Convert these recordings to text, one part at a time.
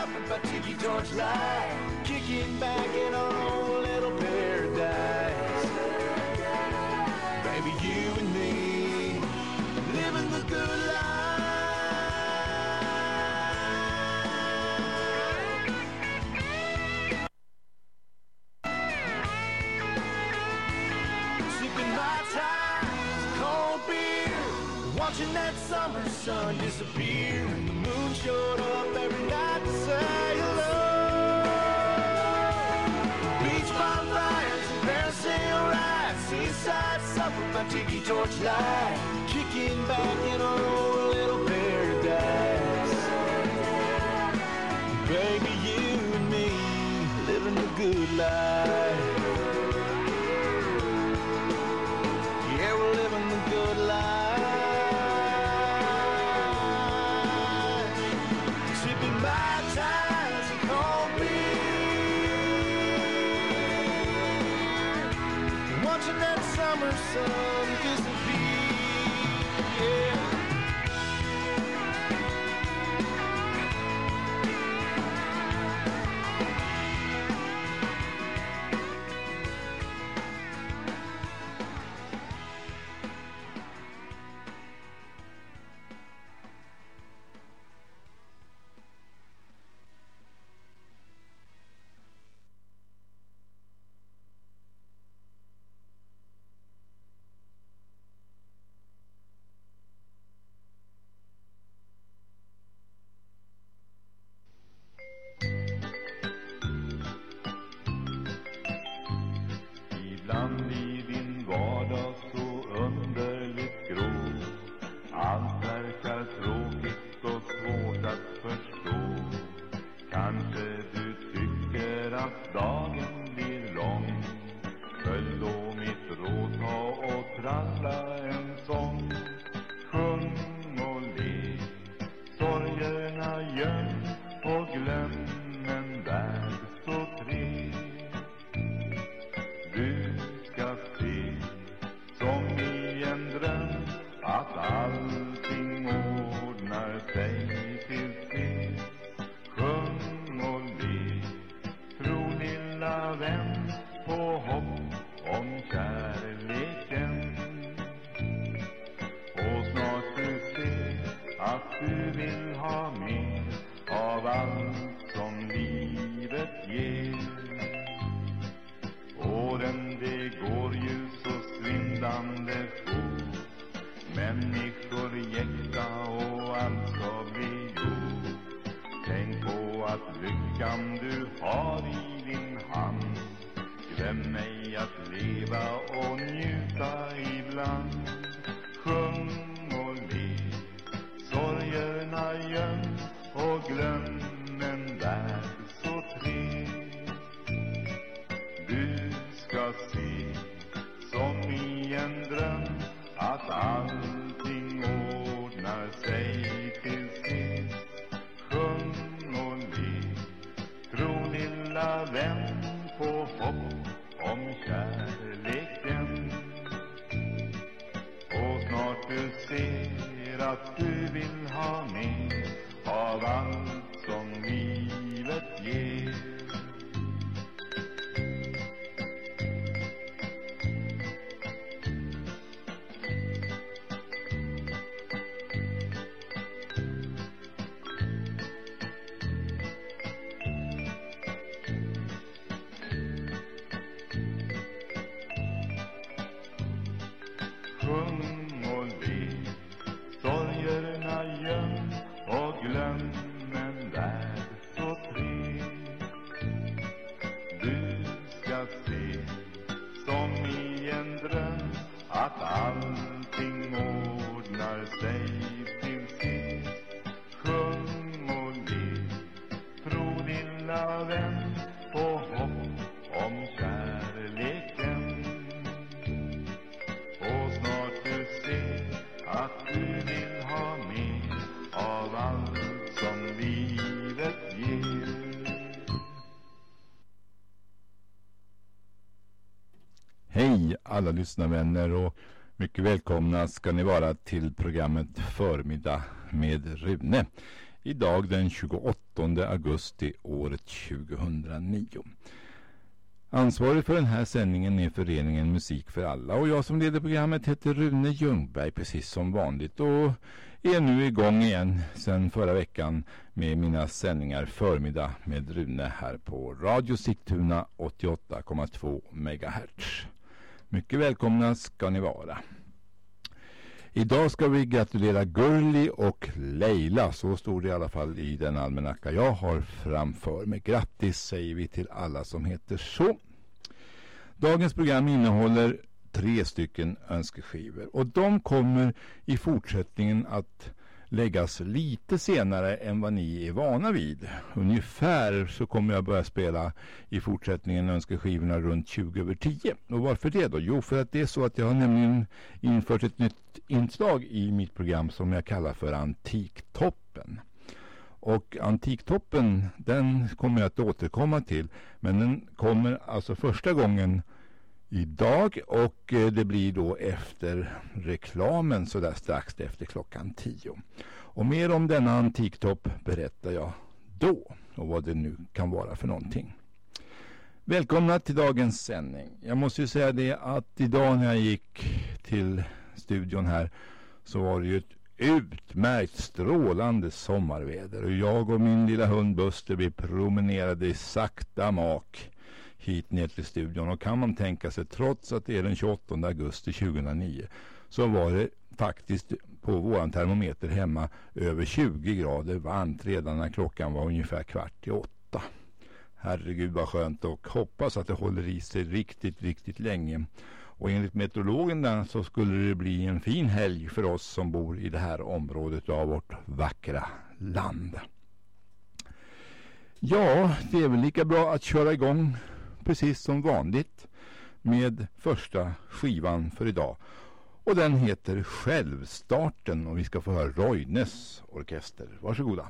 nothing but tiki torch light. Kicking back in our own little paradise. Baby, you and me, living the good life. Sipping my time, cold beer, watching that summer sun disappear and the moon showed up every my tiki torch light, kicking back in our own little paradise. Baby, you and me living the good life. so att du vill ha mer av allt som livet ger Hej alla lyssnarvänner och mycket välkomna ska ni vara till programmet Förmiddag med Rune. Idag den 28 augusti året 2009. Ansvarig för den här sändningen är föreningen Musik för alla och jag som leder programmet heter Rune Ljungberg precis som vanligt och är nu igång igen sedan förra veckan med mina sändningar förmiddag med Rune här på Radio Sigtuna 88,2 MHz. Mycket välkomna ska ni vara. Idag ska vi gratulera Gurli och Leila. Så står det i alla fall i den almanacka jag har framför mig. Grattis säger vi till alla som heter så. Dagens program innehåller tre stycken önskeskivor och de kommer i fortsättningen att läggas lite senare än vad ni är vana vid. Ungefär så kommer jag börja spela i fortsättningen önskeskivorna runt 20 över 10. Och varför det då? Jo, för att det är så att jag har nämligen infört ett nytt inslag i mitt program som jag kallar för Antiktoppen. Och Antiktoppen, den kommer jag att återkomma till. Men den kommer alltså första gången idag och eh, det blir då efter reklamen så där strax efter klockan tio. Och mer om denna antiktopp berättar jag då och vad det nu kan vara för någonting. Välkomna till dagens sändning. Jag måste ju säga det att idag när jag gick till studion här så var det ju ett utmärkt strålande sommarväder och jag och min lilla hund Buster vi promenerade i sakta mak hit ner till studion. Och kan man tänka sig, trots att det är den 28 augusti 2009, så var det faktiskt på våran termometer hemma över 20 grader varmt redan när klockan var ungefär kvart i åtta. Herregud vad skönt och hoppas att det håller i sig riktigt, riktigt länge. Och enligt meteorologen där så skulle det bli en fin helg för oss som bor i det här området av vårt vackra land. Ja, det är väl lika bra att köra igång precis som vanligt med första skivan för idag. Och den heter Självstarten och vi ska få höra Roines orkester. Varsågoda.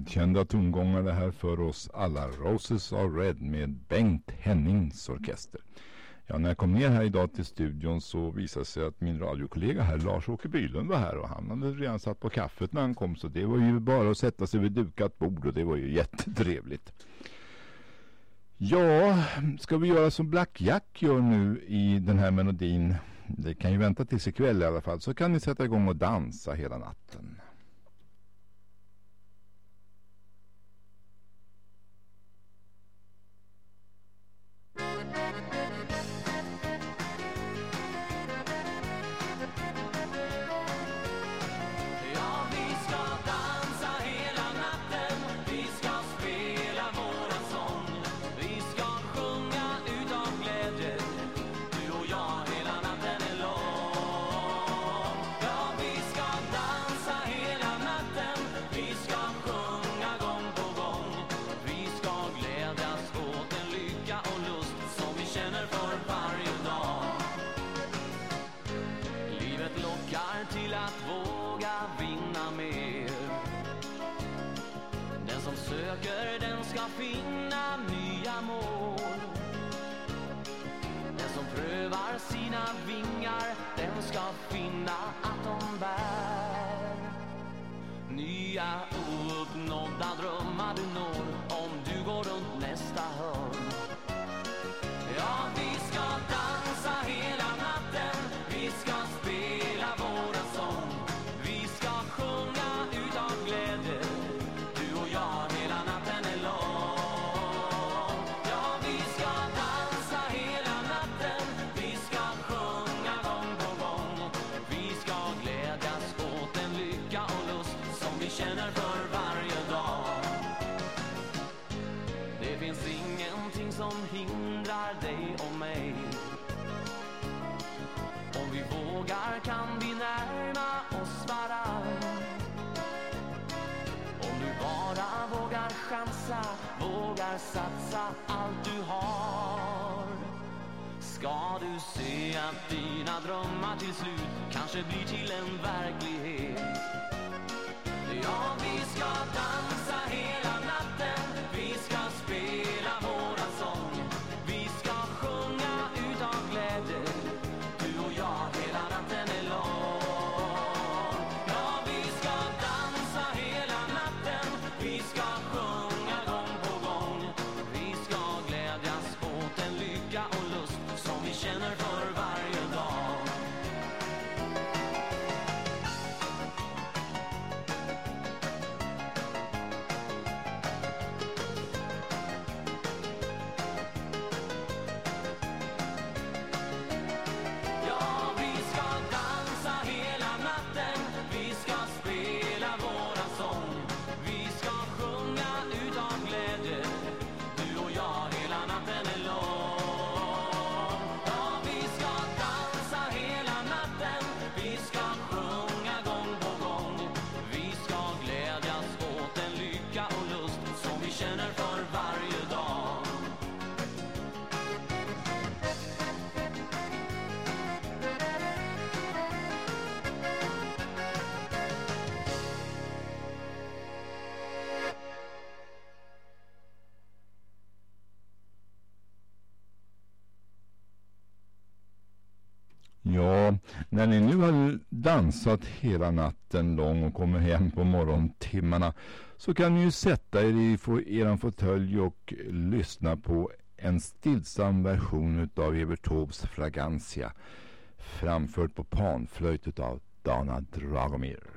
Välkända tongångar det här för oss alla. Roses are Red med Bengt Hennings orkester. Ja, när jag kom ner här idag till studion så visade sig att min radiokollega här, Lars-Åke Bylund var här och han hade redan satt på kaffet när han kom så det var ju bara att sätta sig vid dukat bord och det var ju jättetrevligt. Ja, ska vi göra som Black Jack gör nu i den här melodin? Det kan ju vänta tills ikväll i alla fall så kan ni sätta igång och dansa hela natten. Du se att dina drömmar till slut kanske blir till en verklighet. Ja, vi ska dansa. När ni nu har dansat hela natten lång och kommer hem på morgontimmarna så kan ni ju sätta er i er eran fåtölj och lyssna på en stillsam version av Evert Taubes Fragancia framförd på panflöjt av Dana Dragomir.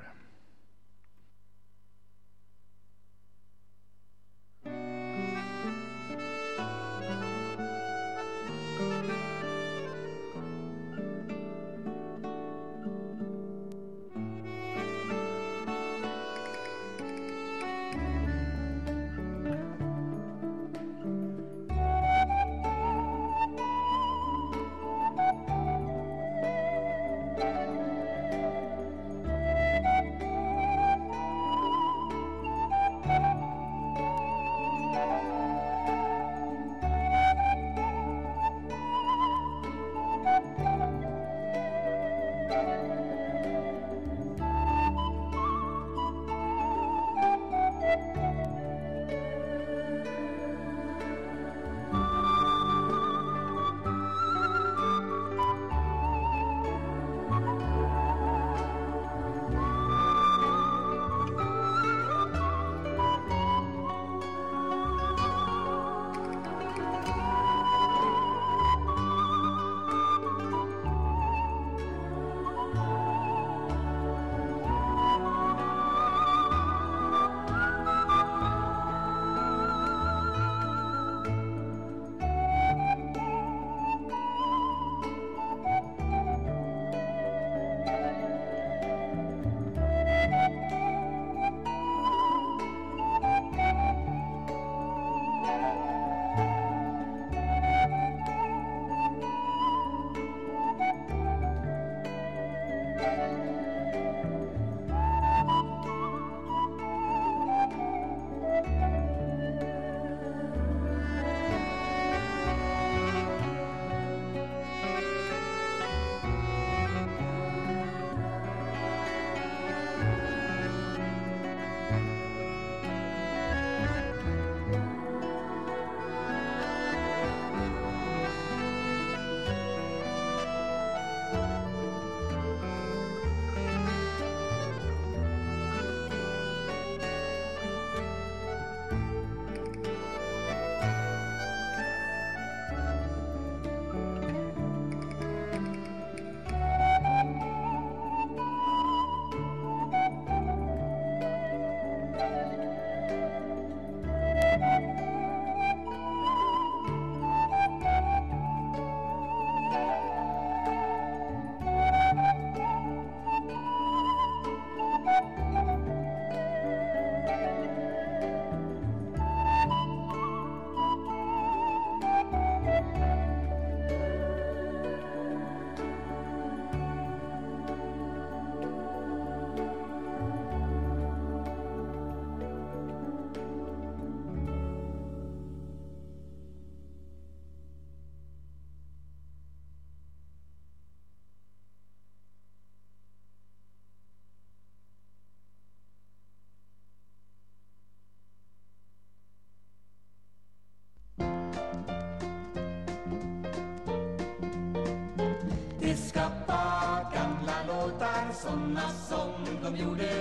Som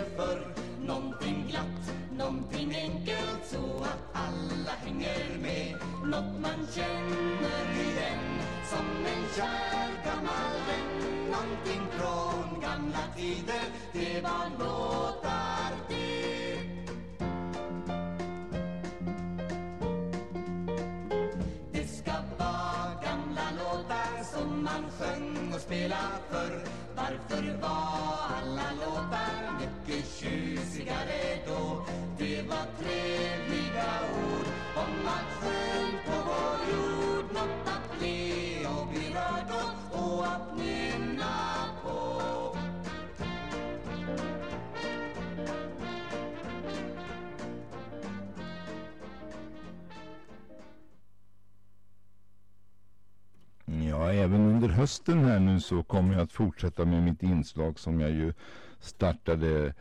hösten här nu så kommer jag att fortsätta med mitt inslag som jag ju startade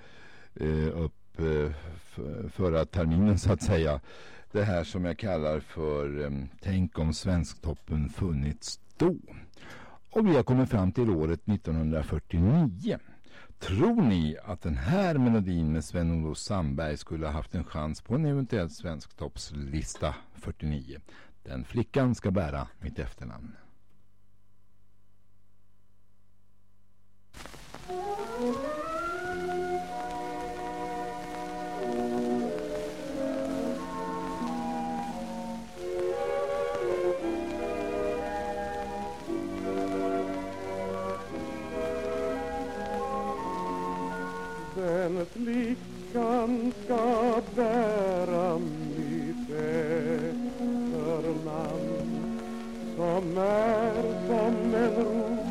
eh, upp eh, förra terminen så att säga. Det här som jag kallar för eh, Tänk om Svensktoppen funnits då. Och vi har kommit fram till året 1949. Tror ni att den här melodin med Sven-Olof Sandberg skulle ha haft en chans på en eventuell Svensktoppslista 49? Den flickan ska bära mitt efternamn. Den flickan ska bära mitt efternamn som är som en ros.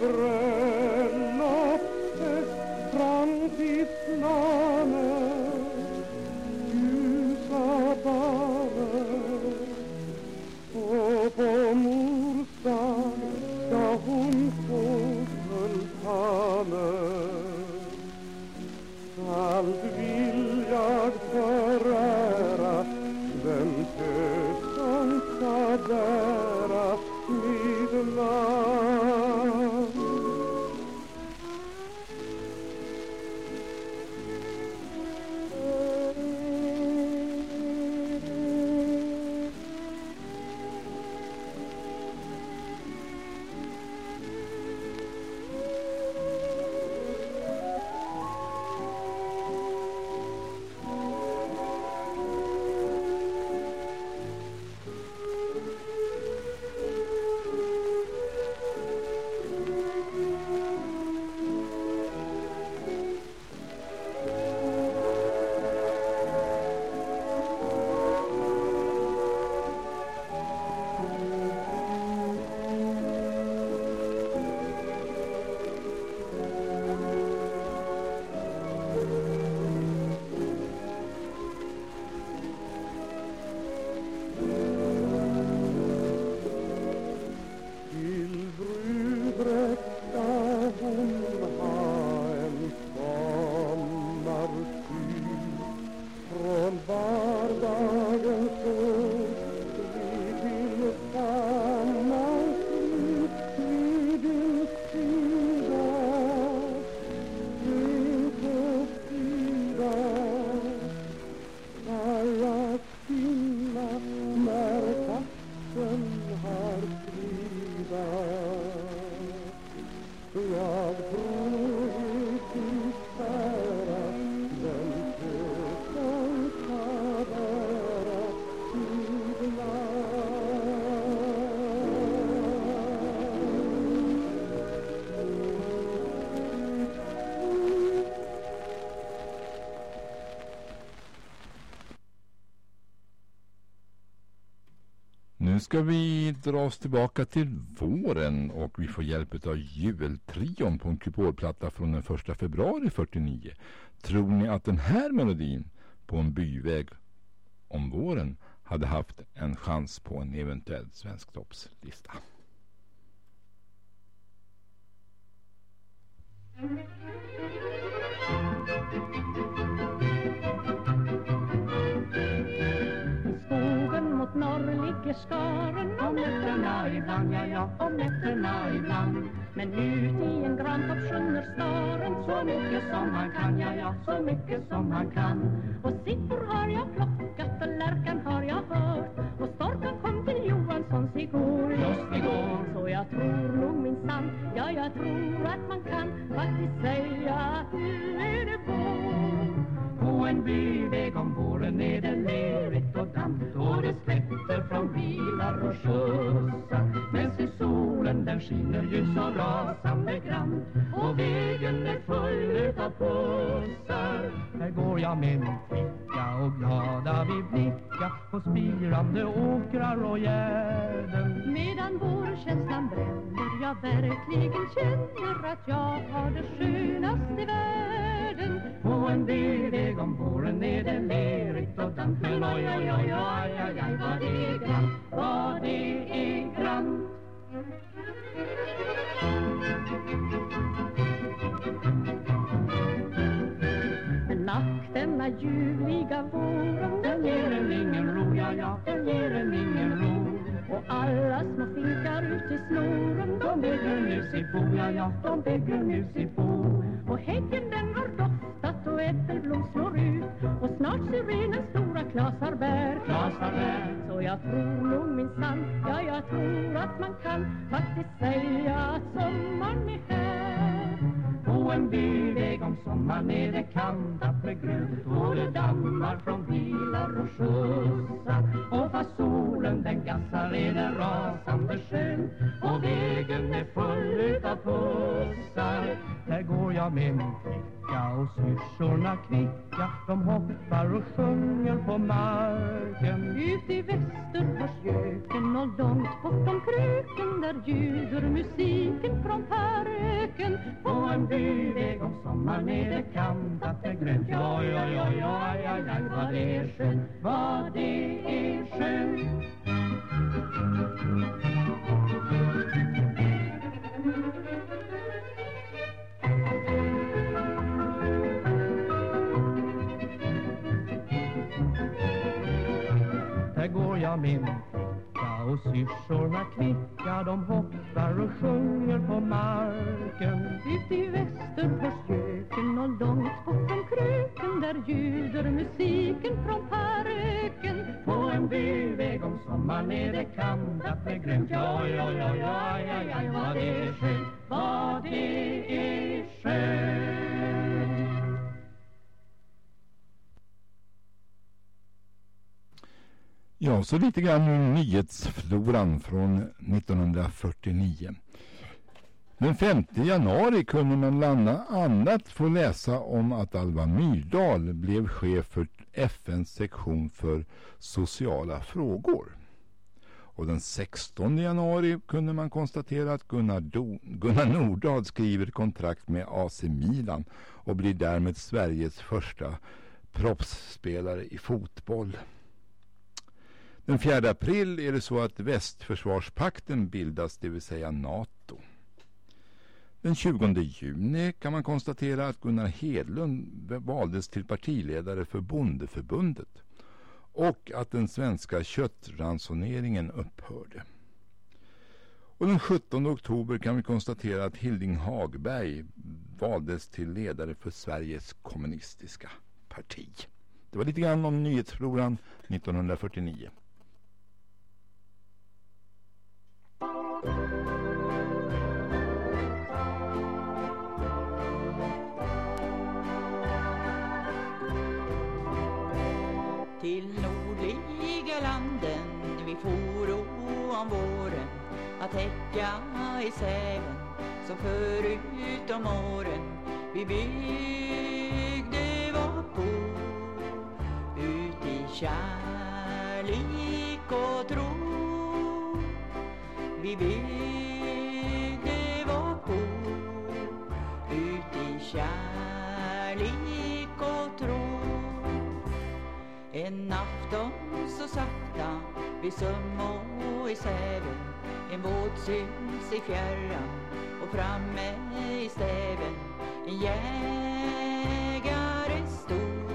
vår ska vi dra oss tillbaka till våren och vi får hjälp av jultrion på en kupolplatta från den 1 februari 49. Tror ni att den här melodin på en byväg om våren hade haft en chans på en eventuell svensktoppslista? toppslista? Mycket som han kan, ja ja, så mycket som han kan. På spirande åkrar och gärden. Medan vårkänslan bränner jag verkligen känner att jag har det skönast i världen. På en byväg om våren är det lerigt och damm Men oj, oj, oj, oj, oj, oj, vad det är grant, vad det är grant ack, denna ljuvliga våren ger en ingen ro. Och alla små finkar ut i snoren De bygger nu sitt bo, ja, ja, de bygger nu sitt bo. Och häggen den har doftat och äppelblom slår ut. Och snart syrenens stora klasar bär, klasar bär. Så jag tror nog minsann, ja, jag tror att man kan Faktiskt säga att sommaren är här på en byväg om sommaren är det kantat med grönt. Och det dammar från bilar och skjutsar. Och fast solen den gassar är det rasande skön. Och vägen är full utav pussar. Där går jag med min flicka och syrsorna kvicka de hoppar och sjunger på marken. Ut i väster hörs göken och långt bortom kröken där ljuder musiken från parken på en iväg om sommaren är det kantat det grönt. Ja, ja, ja, ja, ja, ja, vad det är skönt, vad det är skönt. Där går jag med min och syrsorna kvicka De hoppar och sjunger på marken. Ut i väster på göken och långt bortom kröken Där ljuder musiken från parken. På en byväg om sommaren är det kantat med grönt Ja, ja, ja, ja, ja, ja, vad det är skönt, vad det är skönt. Ja, så lite grann ur nyhetsfloran från 1949. Den 5 januari kunde man bland annat få läsa om att Alva Myrdal blev chef för FNs sektion för sociala frågor. Och den 16 januari kunde man konstatera att Gunnar, Do Gunnar Nordahl skriver kontrakt med AC Milan och blir därmed Sveriges första proffsspelare i fotboll. Den 4 april är det så att västförsvarspakten bildas, det vill säga NATO. Den 20 juni kan man konstatera att Gunnar Hedlund valdes till partiledare för Bondeförbundet och att den svenska köttransoneringen upphörde. Och den 17 oktober kan vi konstatera att Hilding Hagberg valdes till ledare för Sveriges kommunistiska parti. Det var lite grann om nyhetsfloran 1949. Till nordliga landen. Vi foro om våren att häcka i säven som förut om åren. Vi byggde var bo ut i kärlek och tro. Vi byggde En afton så sakta vid Summo i Säven. En båt syns i fjärran och framme i stäven. En jägare stod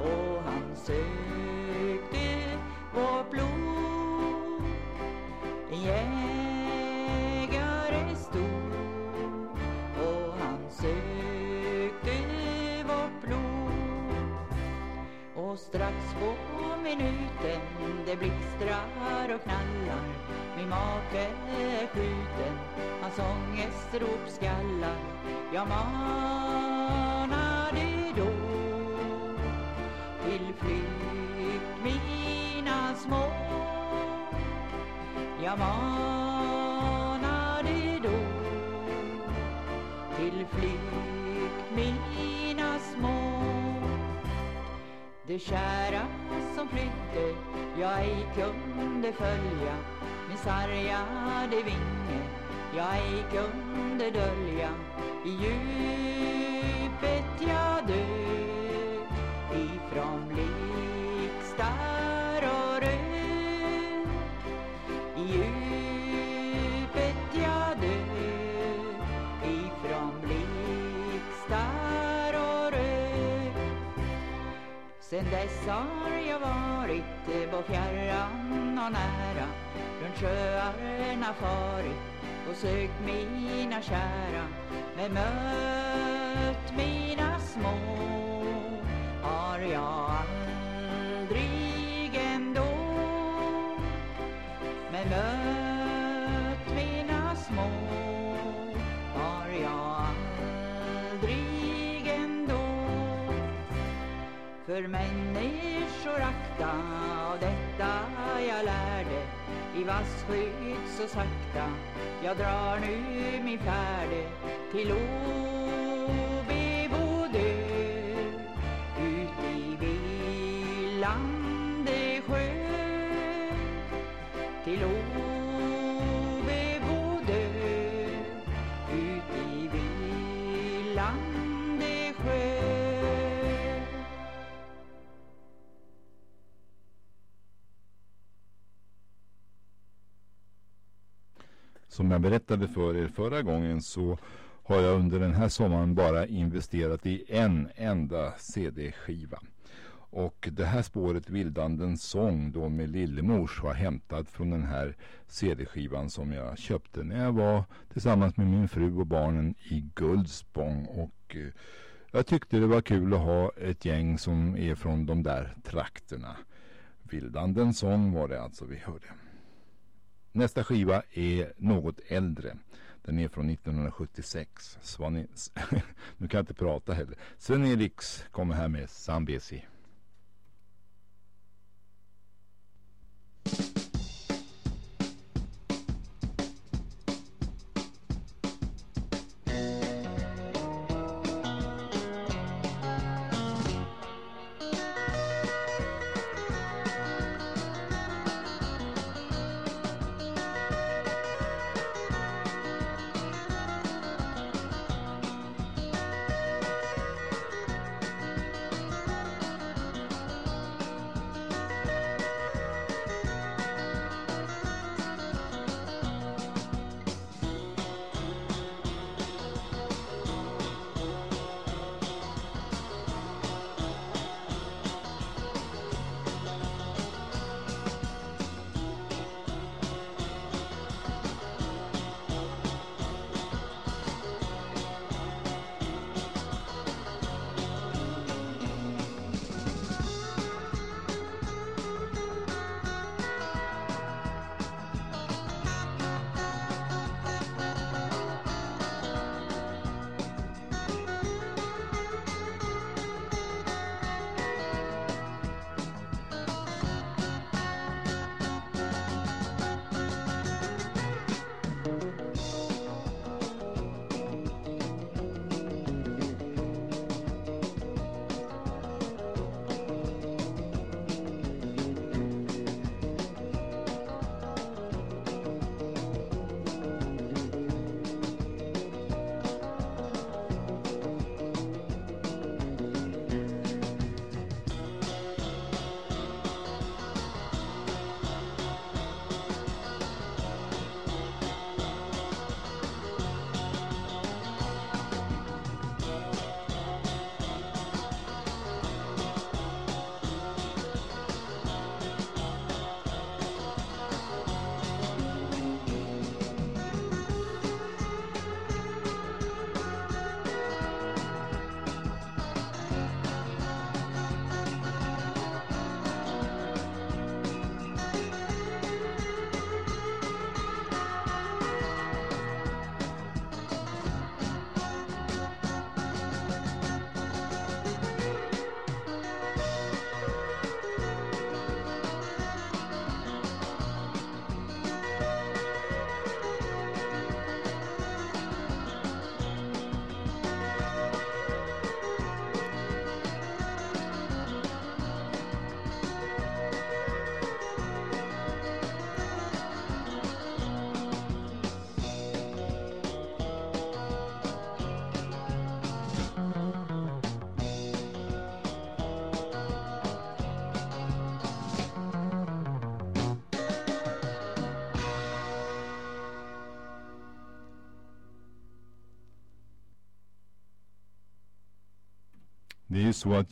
och han sög. Strax på minuten. Det blixtrar och knallar. Min make är skjuten, hans ångestrop skallar. Jag manade då till flykt mina små. Jag manade då till flykt mina Det kära som flydde. Jag ej kunde följa min sargade vinge. Jag ej kunde dölja i djupet jag dök ifrån blixtar Sen dess har jag varit på fjärran och nära runt sjöarna farit och sökt mina kära men mött mina små. Har jag aldrig ändå men mött mina små. För människor akta och detta jag lärde i vassskydd så sakta. Jag drar nu min färde till obebodö ut i villande sjö. Till obebodö Som jag berättade för er förra gången så har jag under den här sommaren bara investerat i en enda CD-skiva. Och det här spåret Vildandens sång då med Lillemors var hämtat från den här CD-skivan som jag köpte när jag var tillsammans med min fru och barnen i Guldspång. Och eh, jag tyckte det var kul att ha ett gäng som är från de där trakterna. Vildandens sång var det alltså vi hörde. Nästa skiva är något äldre. Den är från 1976. Svanis... nu kan jag inte prata heller. Sven-Eriks kommer här med Zambesi.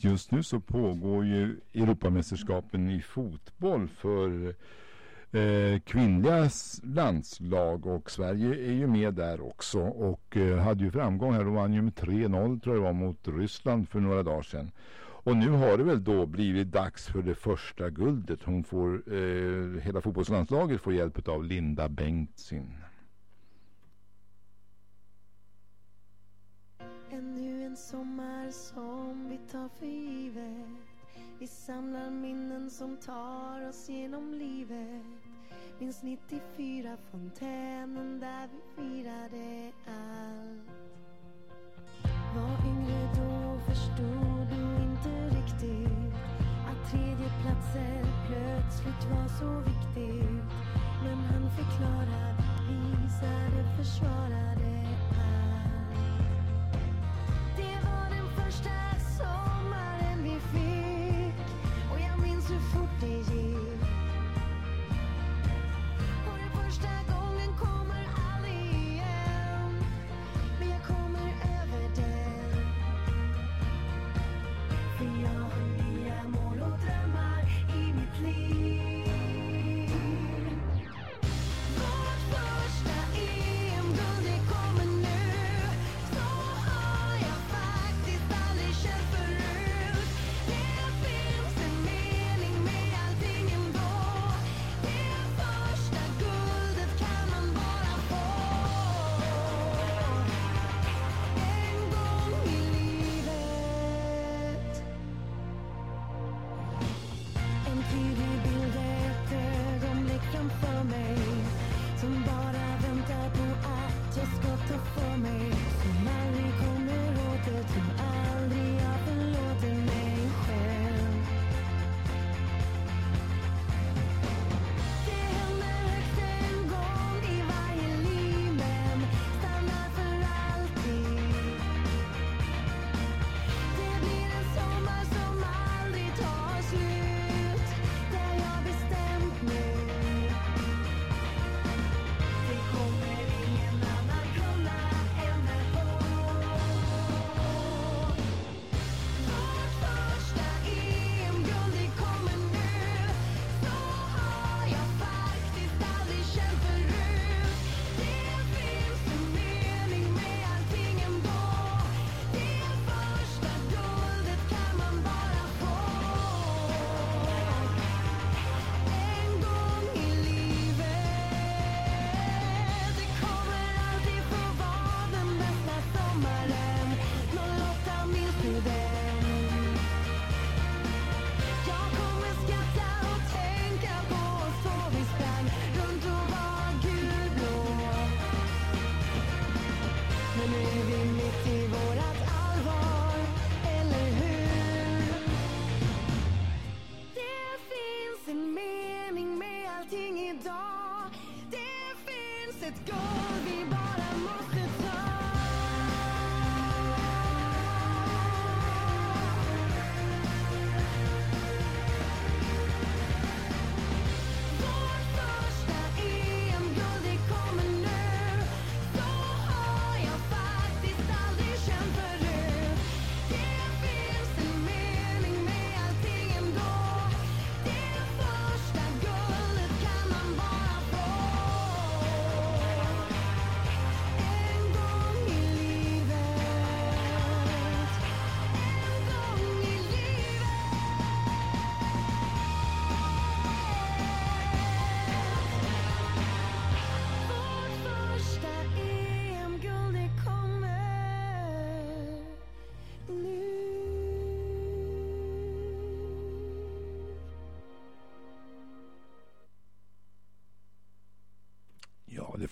Att just nu så pågår ju Europamästerskapen i fotboll för eh, kvinnliga landslag och Sverige är ju med där också och eh, hade ju framgång här och vann ju med 3-0 tror jag det var mot Ryssland för några dagar sedan. Och nu har det väl då blivit dags för det första guldet. Hon får, eh, hela fotbollslandslaget får hjälp av Linda Bengtzing. En sommar som vi tar för givet. Vi samlar minnen som tar oss genom livet. Minns 94 fontänen där vi firade allt. Var yngre då förstod du inte riktigt Att tredjeplatser plötsligt var så viktigt. Men han förklarade, visade, försvarade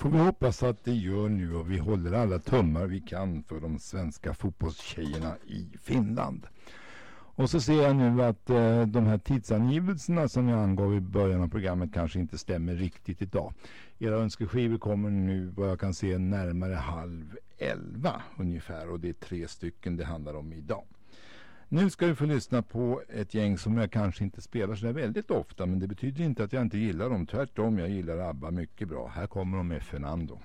får vi hoppas att det gör nu och vi håller alla tummar vi kan för de svenska fotbollstjejerna i Finland. Och så ser jag nu att eh, de här tidsangivelserna som jag angav i början av programmet kanske inte stämmer riktigt idag. Era önskeskivor kommer nu vad jag kan se närmare halv elva ungefär och det är tre stycken det handlar om idag. Nu ska vi få lyssna på ett gäng som jag kanske inte spelar så där väldigt ofta men det betyder inte att jag inte gillar dem. Tvärtom, jag gillar ABBA mycket bra. Här kommer de med Fernando.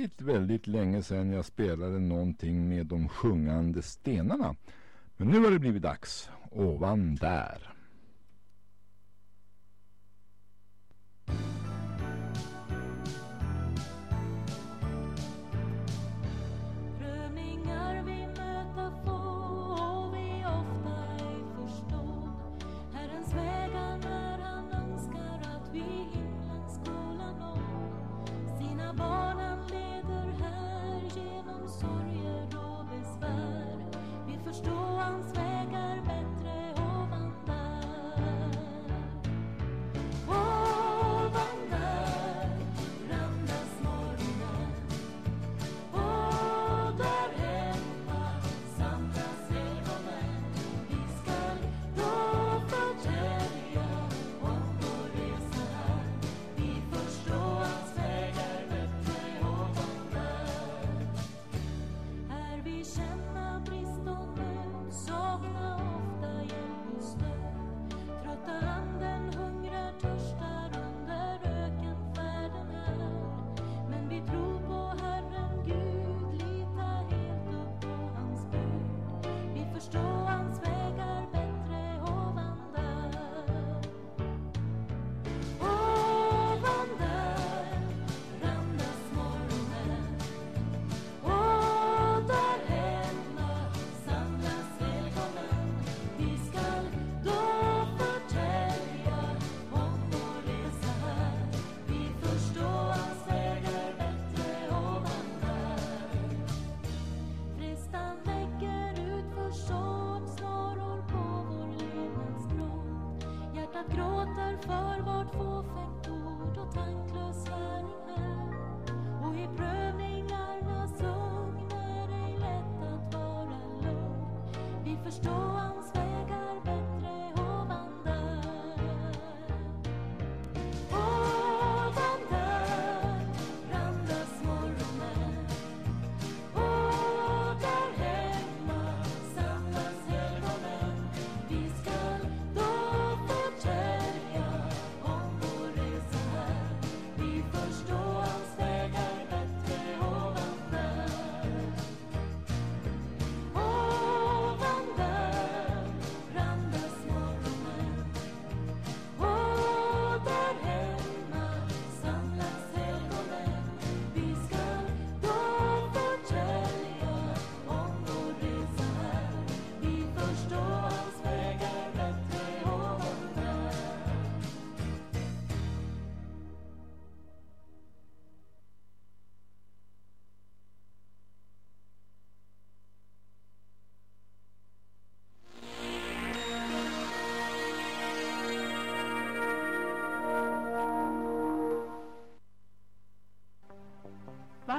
väldigt, väldigt länge sedan jag spelade någonting med de sjungande stenarna. Men nu har det blivit dags. Ovan där.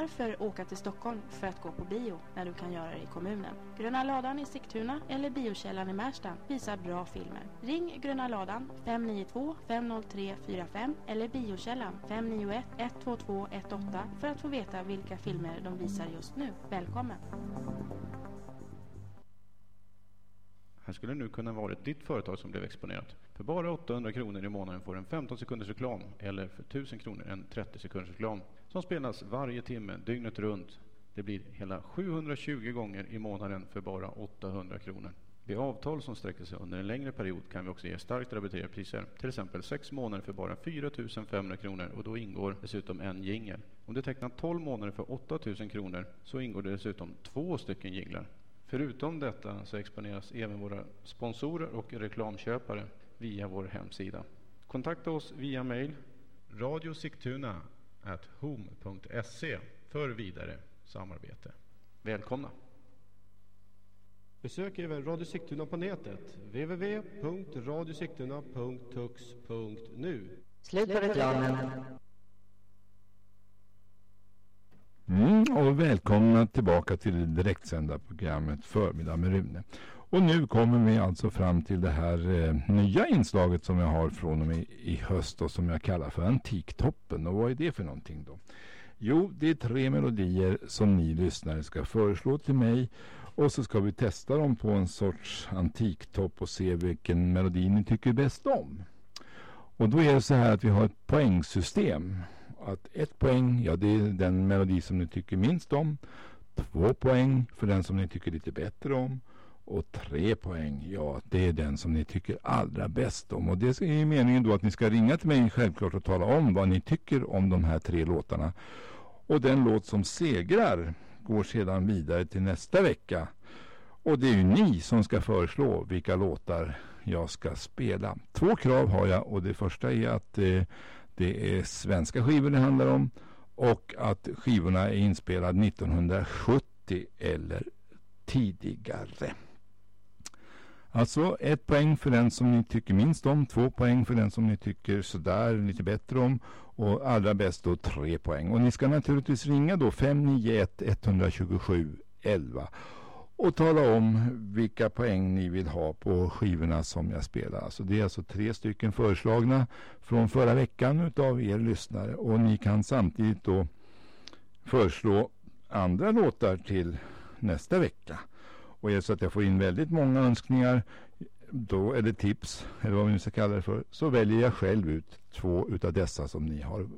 Varför åka till Stockholm för att gå på bio när du kan göra det i kommunen? Gröna ladan i Sigtuna eller biokällan i Märsta visar bra filmer. Ring Gröna ladan 592 503 45 eller biokällan 591 122 18 för att få veta vilka filmer de visar just nu. Välkommen! Här skulle nu kunna vara ditt företag som blev exponerat. För bara 800 kronor i månaden får du en 15 sekunders reklam eller för 1000 kronor en 30 sekunders reklam som spelas varje timme dygnet runt. Det blir hela 720 gånger i månaden för bara 800 kronor. Vid avtal som sträcker sig under en längre period kan vi också ge starkt rabatterade priser. Till exempel 6 månader för bara 4 500 kronor och då ingår dessutom en jingel. Om du tecknar 12 månader för 8 000 kronor så ingår det dessutom två stycken jinglar. Förutom detta så exponeras även våra sponsorer och reklamköpare via vår hemsida. Kontakta oss via mail home.se för vidare samarbete. Välkomna! Besök även Radio Sigtuna på nätet, www.radiosigtuna.tux.nu. Slut på reklamen. Mm, och välkomna tillbaka till det direktsända programmet Förmiddag med Rune. Och nu kommer vi alltså fram till det här eh, nya inslaget som jag har från och med i höst och som jag kallar för Antiktoppen. Och vad är det för någonting då? Jo, det är tre melodier som ni lyssnare ska föreslå till mig och så ska vi testa dem på en sorts antiktopp och se vilken melodi ni tycker bäst om. Och då är det så här att vi har ett poängsystem. Att ett poäng, ja det är den melodi som ni tycker minst om. Två poäng för den som ni tycker lite bättre om. Och tre poäng, ja det är den som ni tycker allra bäst om. Och det är meningen då att ni ska ringa till mig självklart och tala om vad ni tycker om de här tre låtarna. Och den låt som segrar går sedan vidare till nästa vecka. Och det är ju ni som ska föreslå vilka låtar jag ska spela. Två krav har jag och det första är att eh, det är svenska skivor det handlar om och att skivorna är inspelade 1970 eller tidigare. Alltså ett poäng för den som ni tycker minst om, två poäng för den som ni tycker sådär lite bättre om och allra bäst då tre poäng. Och ni ska naturligtvis ringa då 591 127 11 och tala om vilka poäng ni vill ha på skivorna som jag spelar. Alltså det är alltså tre stycken föreslagna från förra veckan utav er lyssnare och ni kan samtidigt då föreslå andra låtar till nästa vecka. Och är det så att jag får in väldigt många önskningar då, eller tips, eller vad vi nu ska kalla det för, så väljer jag själv ut två utav dessa som ni har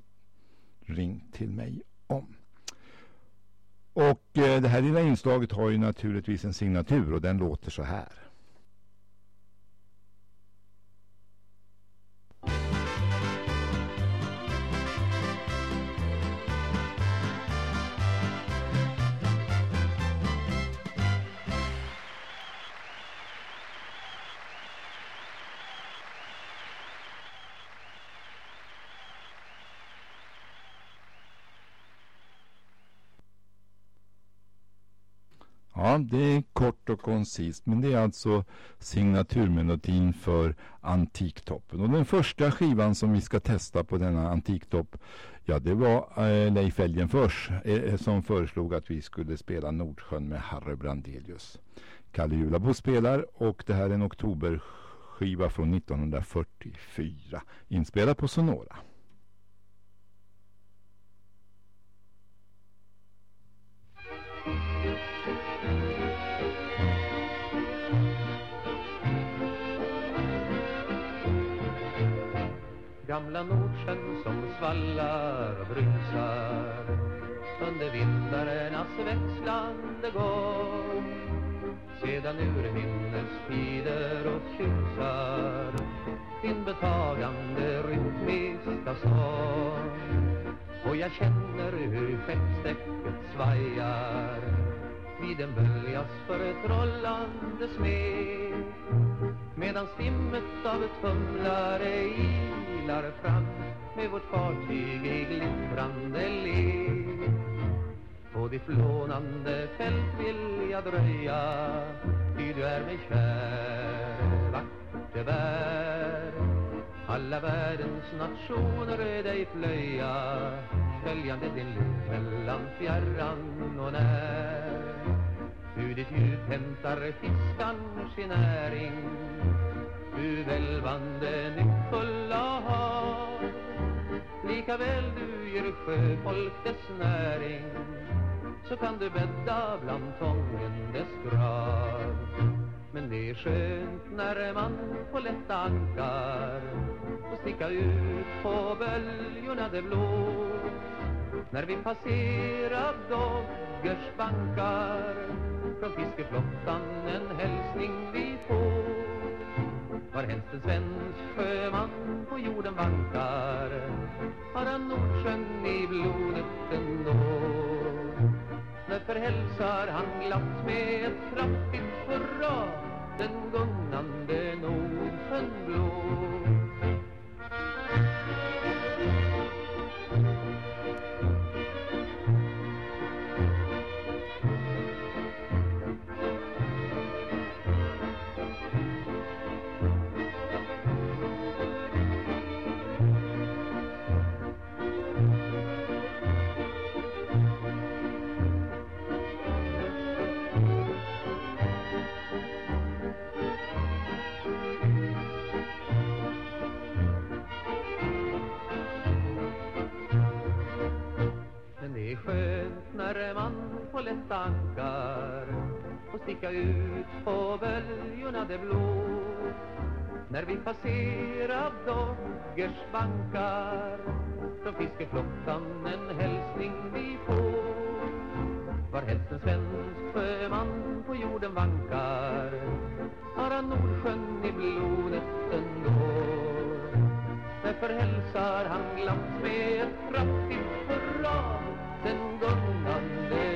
ringt till mig om. Och eh, det här lilla inslaget har ju naturligtvis en signatur och den låter så här. Ja, det är kort och koncist, men det är alltså signaturmelodin för Antiktoppen. Och den första skivan som vi ska testa på denna Antiktopp, ja det var eh, Leif Elgenfors eh, som föreslog att vi skulle spela Nordsjön med Harry Brandelius. Kalle Julabo spelar och det här är en oktoberskiva från 1944, inspelad på Sonora. Gamla Nordsjön som svallar och brusar. Under vindarnas växlande gång sedan urminnes och tjusar din betagande rytmiska sång. Och jag känner hur skeppsdäcket svajar vid en böljas förtrollande smed medan stimmet av tumlare ilar fram med vårt fartyg i glittrande led. på ditt flånande fält vill jag dröja ty du är mig kär. Vackert bär alla världens nationer dig plöja följande din liv mellan fjärran och när ur ditt djup hämtar fiskan sin näring. Ur välvande nyckfulla hav Likaväl du ger sjöfolk dess näring så kan du bädda bland tången dess grav. Men det är skönt när man får lätta ankar och sticka ut på böljorna det blå. När vi passerar Doggers bankar från fiskeflottan en hälsning vi får. Var helst en svensk sjöman på jorden vankar har han Nordsjön i blodet ändå. Därför hälsar han glatt med ett kraftigt hurra den gungande Nordsjön blå. Man får och sticka ut på böljorna det blå. När vi passerar Doggers bankar från fiskeflottan en hälsning vi får. Var helst en svensk sjöman på jorden vankar har han Nordsjön i blodet ändå. Därför hälsar han glatt med ett kraftigt hurra den gunnande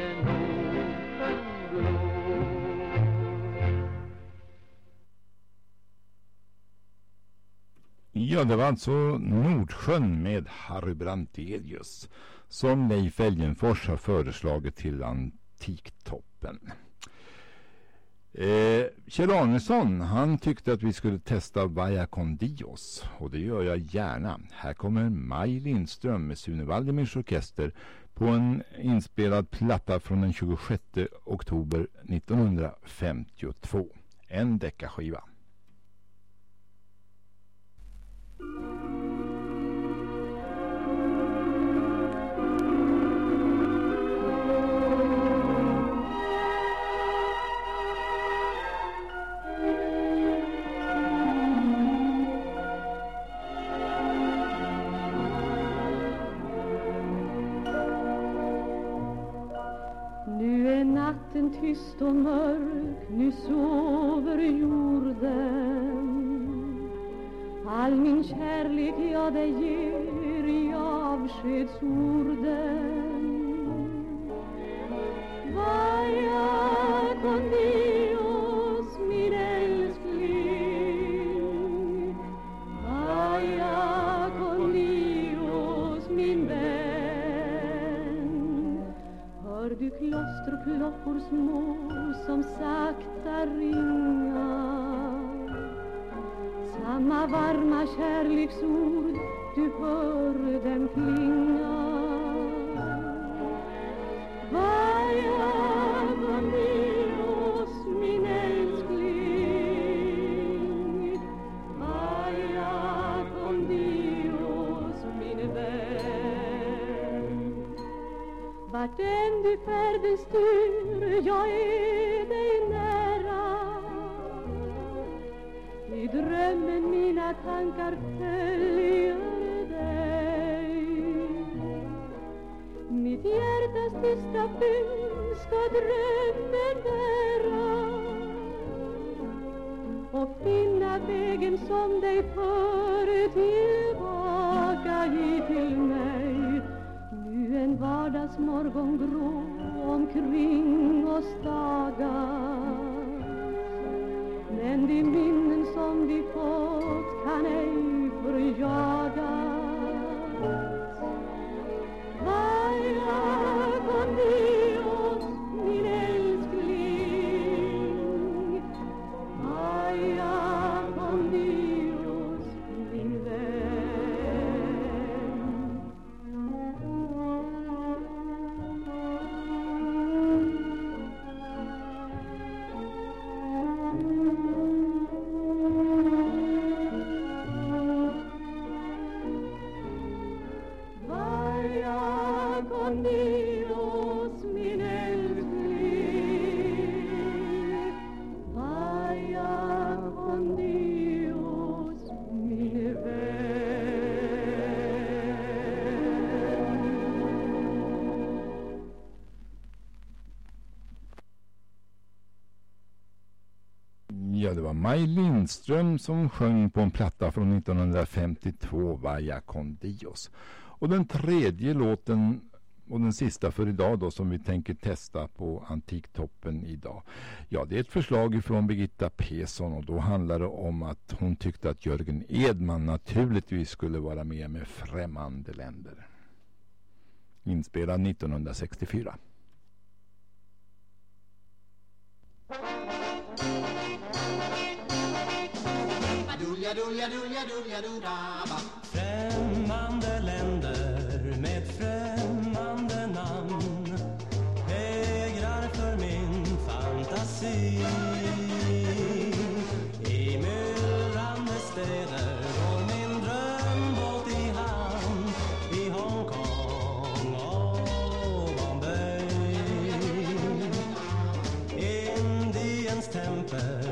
Ja, det var alltså Nordsjön med Harry Brantelius som Leif Elgenfors har föreslagit till Antiktoppen. Eh, Kjell Arnesson, han tyckte att vi skulle testa Vaya con Dios och det gör jag gärna. Här kommer Maj Lindström med Sune Valdemirs orkester på en inspelad platta från den 26 oktober 1952. En deckarskiva. Nu är natten tyst och mörk, nu sover jorden. All min kärlek jag dig ger i avskedsorden. Vaya con Dios, min älskling. Vaya con Dios, min vän. Hör du klosterklockor små som sakta ringa samma varma kärleksord, du hör dem klinga Vaja con Dios, min älskling? Vaja con Dios, min vän? Vart än du färdes styr, jag är I drömmen mina tankar följer dig. Mitt hjärtas tysta bön ska drömmen bära. Och finna vägen som dig för tillbaka hit till mig. Nu en vardagsmorgon grå omkring oss dagar. Men de minnen som vi fått kan ej förjagas. Vaya con Lindström som sjöng på en platta från 1952, Vaya con Dios. Och den tredje låten och den sista för idag då som vi tänker testa på Antiktoppen idag. Ja, det är ett förslag från Birgitta Pesson och då handlar det om att hon tyckte att Jörgen Edman naturligtvis skulle vara med med Främmande länder. Inspelad 1964. Främmande länder med främmande namn hägrar för min fantasi. I myllrande städer går min drömbåt i hamn i Hongkong och Bombay. Indiens tempel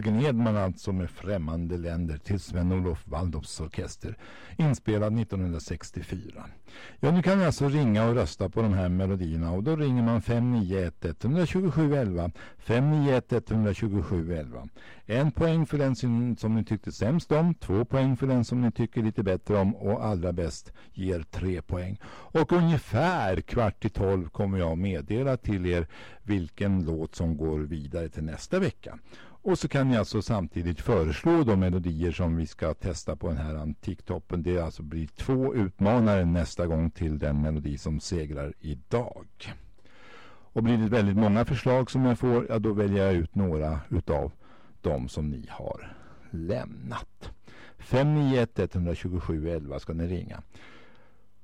Jörgen Edman alltså med Främmande länder till Sven-Olof Waldorfs orkester. Inspelad 1964. Ja, nu kan ni alltså ringa och rösta på de här melodierna och då ringer man 591 127 11 591 127 11. En poäng för den som, som ni tyckte sämst om, två poäng för den som ni tycker lite bättre om och allra bäst ger tre poäng. Och ungefär kvart i tolv kommer jag meddela till er vilken låt som går vidare till nästa vecka. Och så kan ni alltså samtidigt föreslå de melodier som vi ska testa på den här antiktoppen. Det alltså blir två utmanare nästa gång till den melodi som segrar idag. Och blir det väldigt många förslag som jag får, ja då väljer jag ut några utav de som ni har lämnat. 591 127 11 ska ni ringa.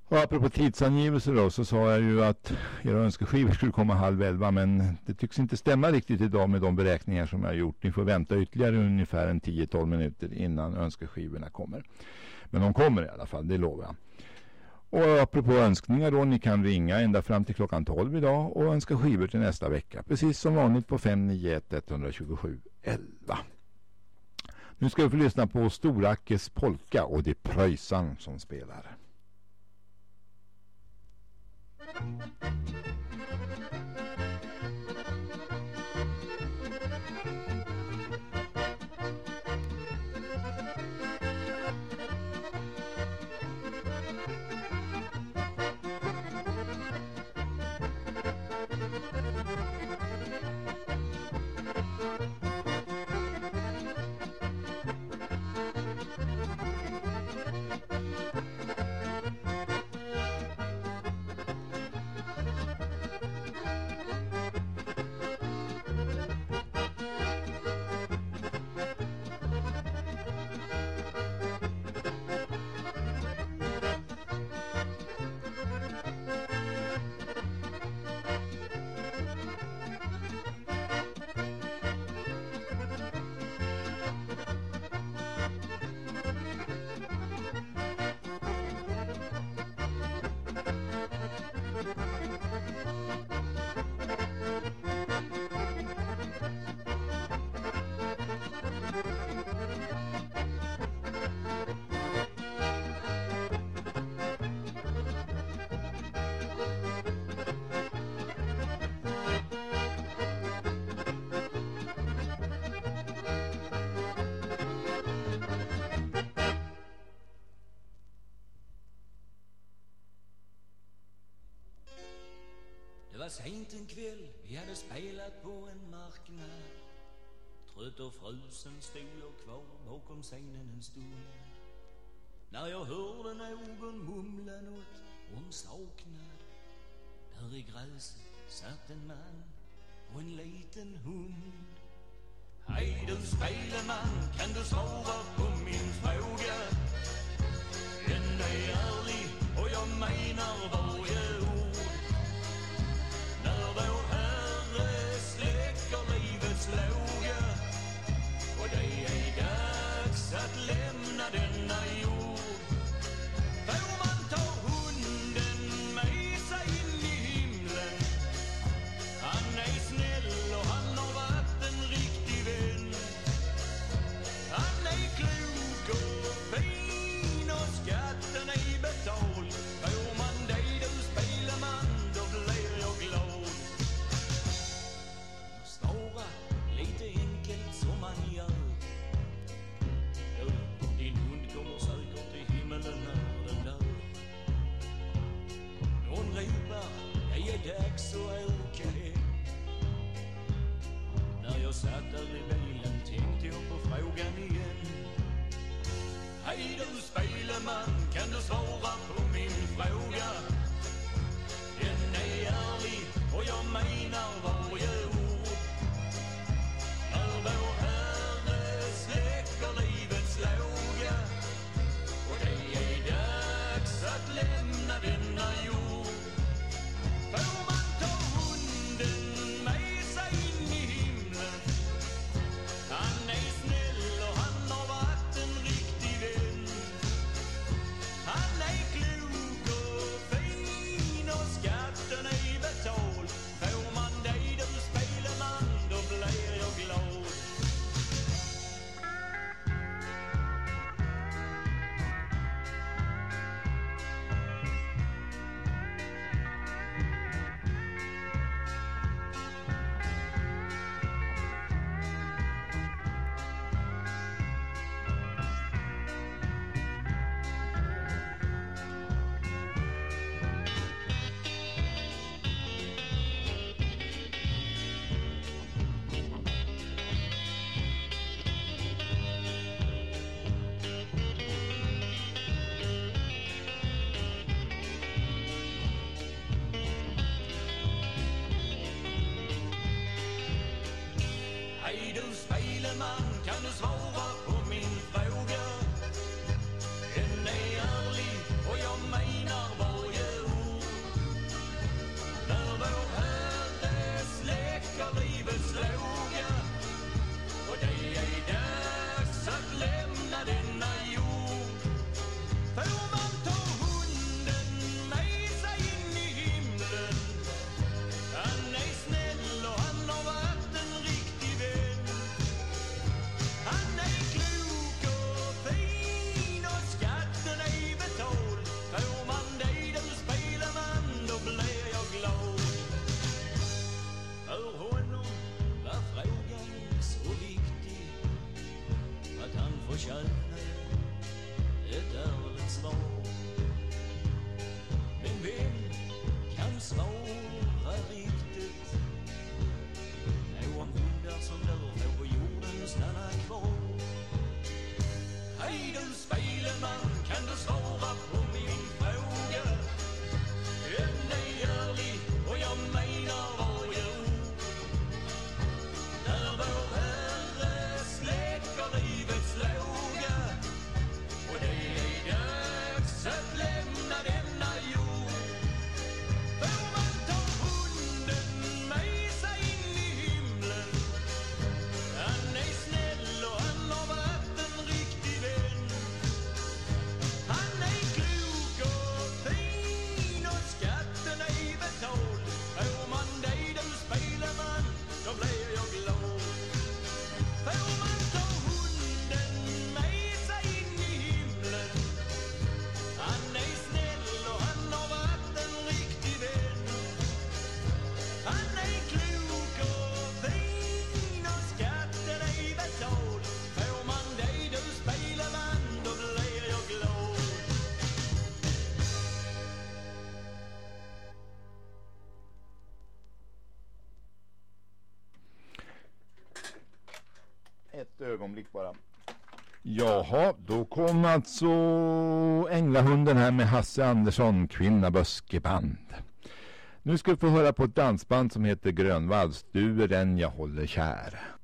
Och apropå tidsangivelser då så sa jag ju att era önskeskivor skulle komma halv elva men det tycks inte stämma riktigt idag med de beräkningar som jag har gjort. Ni får vänta ytterligare ungefär en 10-12 minuter innan önskeskivorna kommer. Men de kommer i alla fall, det lovar jag. Och apropå önskningar då, ni kan ringa ända fram till klockan 12 idag och önska skivor till nästa vecka. Precis som vanligt på 591 127 11. Nu ska vi få lyssna på Storackes polka och det är Pröjsan som spelar. Thank you. Var sent en kväll, vi hade spelat på en marknad. Trött och frusen stod jag kvar bakom scenen en stund. När jag hörde någon mumla något om saknad. Där i gräset satt en man och en liten hund. Hej du speleman, kan du svara på min fråga? Den är ärlig och jag menar vad ögonblick bara. Jaha, då kom alltså Änglahunden här med Hasse Andersson, Kvinna Böskeband. Nu ska vi få höra på ett dansband som heter Grönvalls Du är den jag håller kär.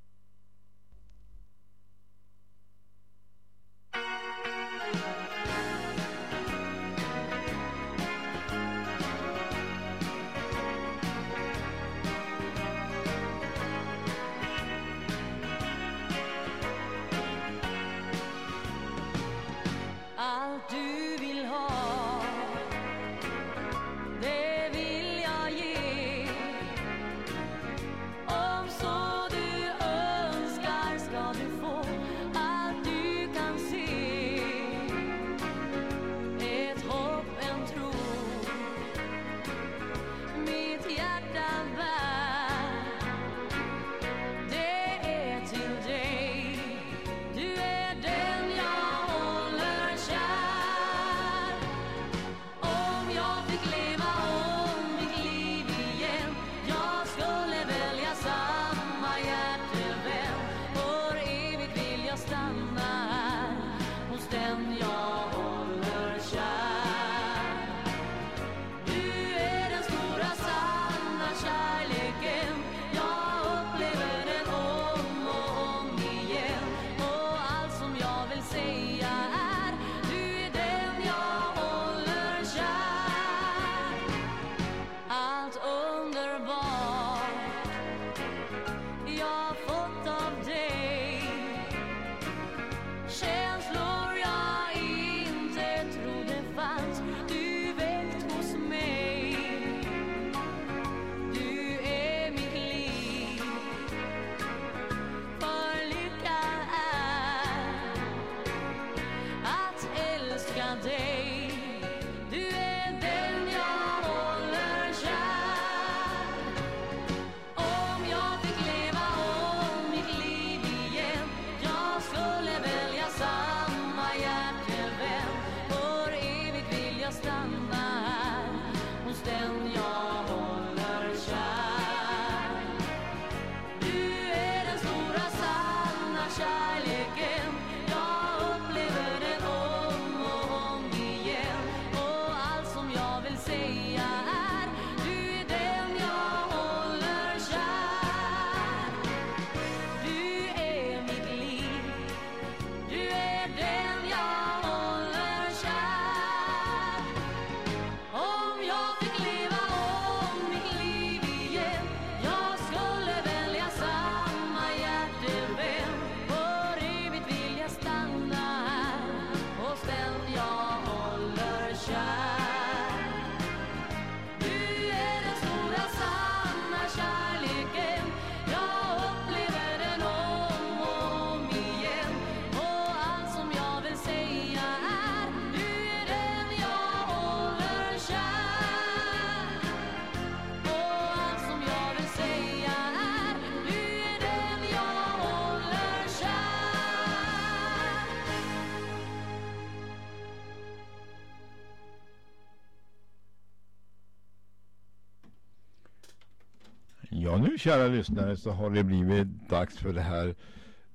Kära lyssnare så har det blivit dags för det här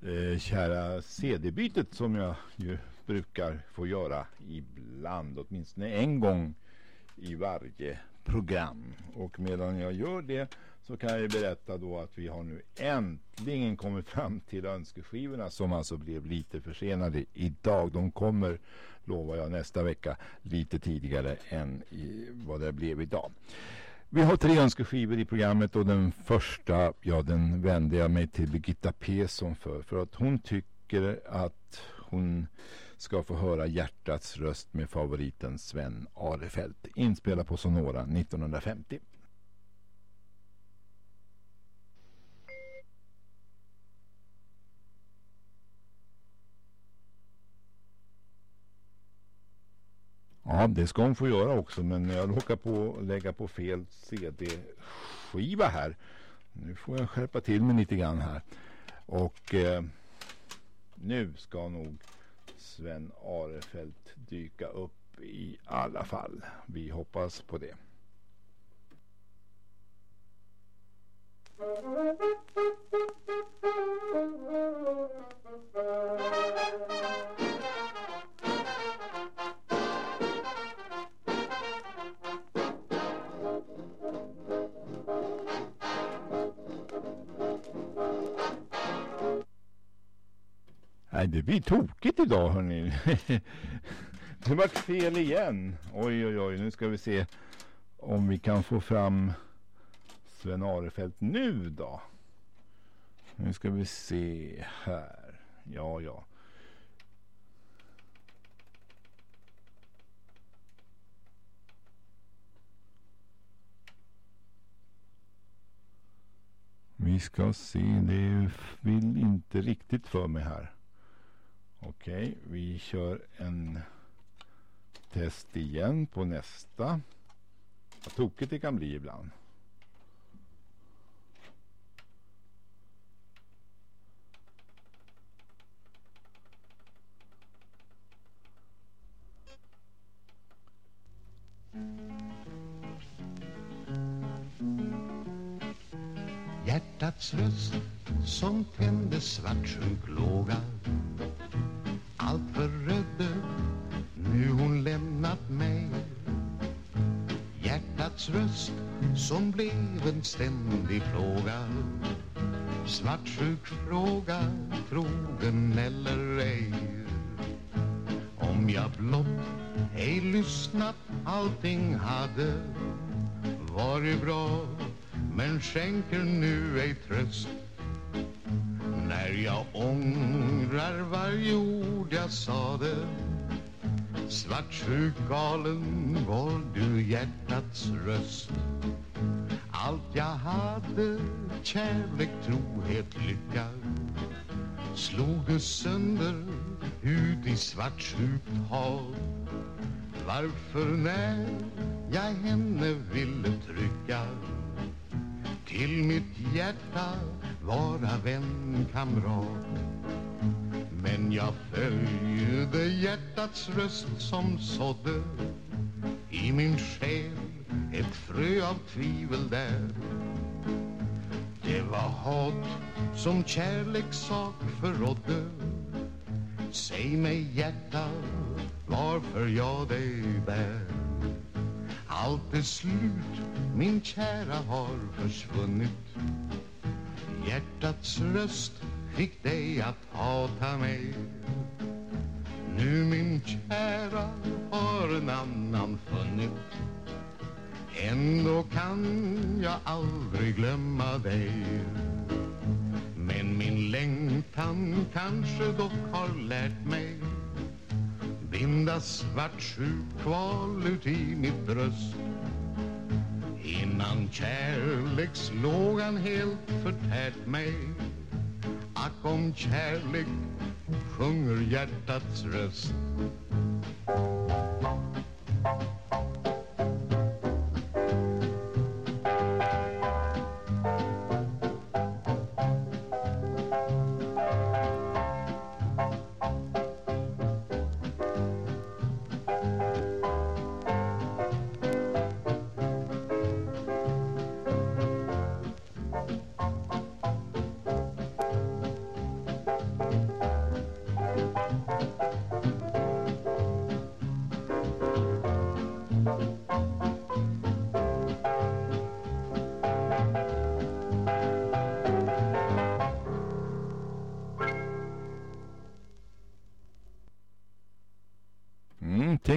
eh, kära CD-bytet som jag ju brukar få göra ibland, åtminstone en gång i varje program. Och medan jag gör det så kan jag ju berätta då att vi har nu äntligen kommit fram till önskeskivorna som alltså blev lite försenade idag. De kommer, lovar jag, nästa vecka lite tidigare än i, vad det blev idag. Vi har tre önskeskivor i programmet och den första, ja den vände jag mig till Birgitta Persson för. För att hon tycker att hon ska få höra hjärtats röst med favoriten Sven Arefelt. Inspelad på Sonora 1950. Ja, det ska hon få göra också, men jag råkar på lägga på fel CD-skiva här. Nu får jag skärpa till mig lite grann här. Och eh, nu ska nog Sven Arefelt dyka upp i alla fall. Vi hoppas på det. Nej, det blir tokigt idag hörni. det vart fel igen. Oj, oj, oj. Nu ska vi se om vi kan få fram Sven Arefelt nu då. Nu ska vi se här. Ja, ja. Vi ska se, det vill inte riktigt för mig här. Okej, vi kör en test igen på nästa. Vad tokigt det kan bli ibland. Hjärtats röst som tände svartsjuk låga allt förödde, nu hon lämnat mig. Hjärtats röst som blev en ständig plåga. Svartsjuk fråga, trogen eller ej. Om jag blott ej lyssnat allting hade varit bra. Men skänker nu ej tröst när jag ångrar varje ord jag sade. Svartsjuk galen var du hjärtats röst. Allt jag hade, kärlek, trohet, lycka Slog du sönder ut i svartsjukt hav Varför när jag henne ville trycka till mitt hjärta vara vän, kamrat Men jag följde hjärtats röst som sådde I min själ ett frö av tvivel där. Det var hat som kärlekssak förrådde. Säg mig hjärta varför jag dig bär. Allt är slut, min kära har försvunnit. Hjärtats röst fick dig att hata mig. Nu min kära har en annan funnit. Ändå kan jag aldrig glömma dig. Men min längtan kanske dock har lärt mig. Binda svart kval ut i mitt bröst. Innan kärlekslågan helt förtärt mig Ack om kärlek sjunger hjärtats röst.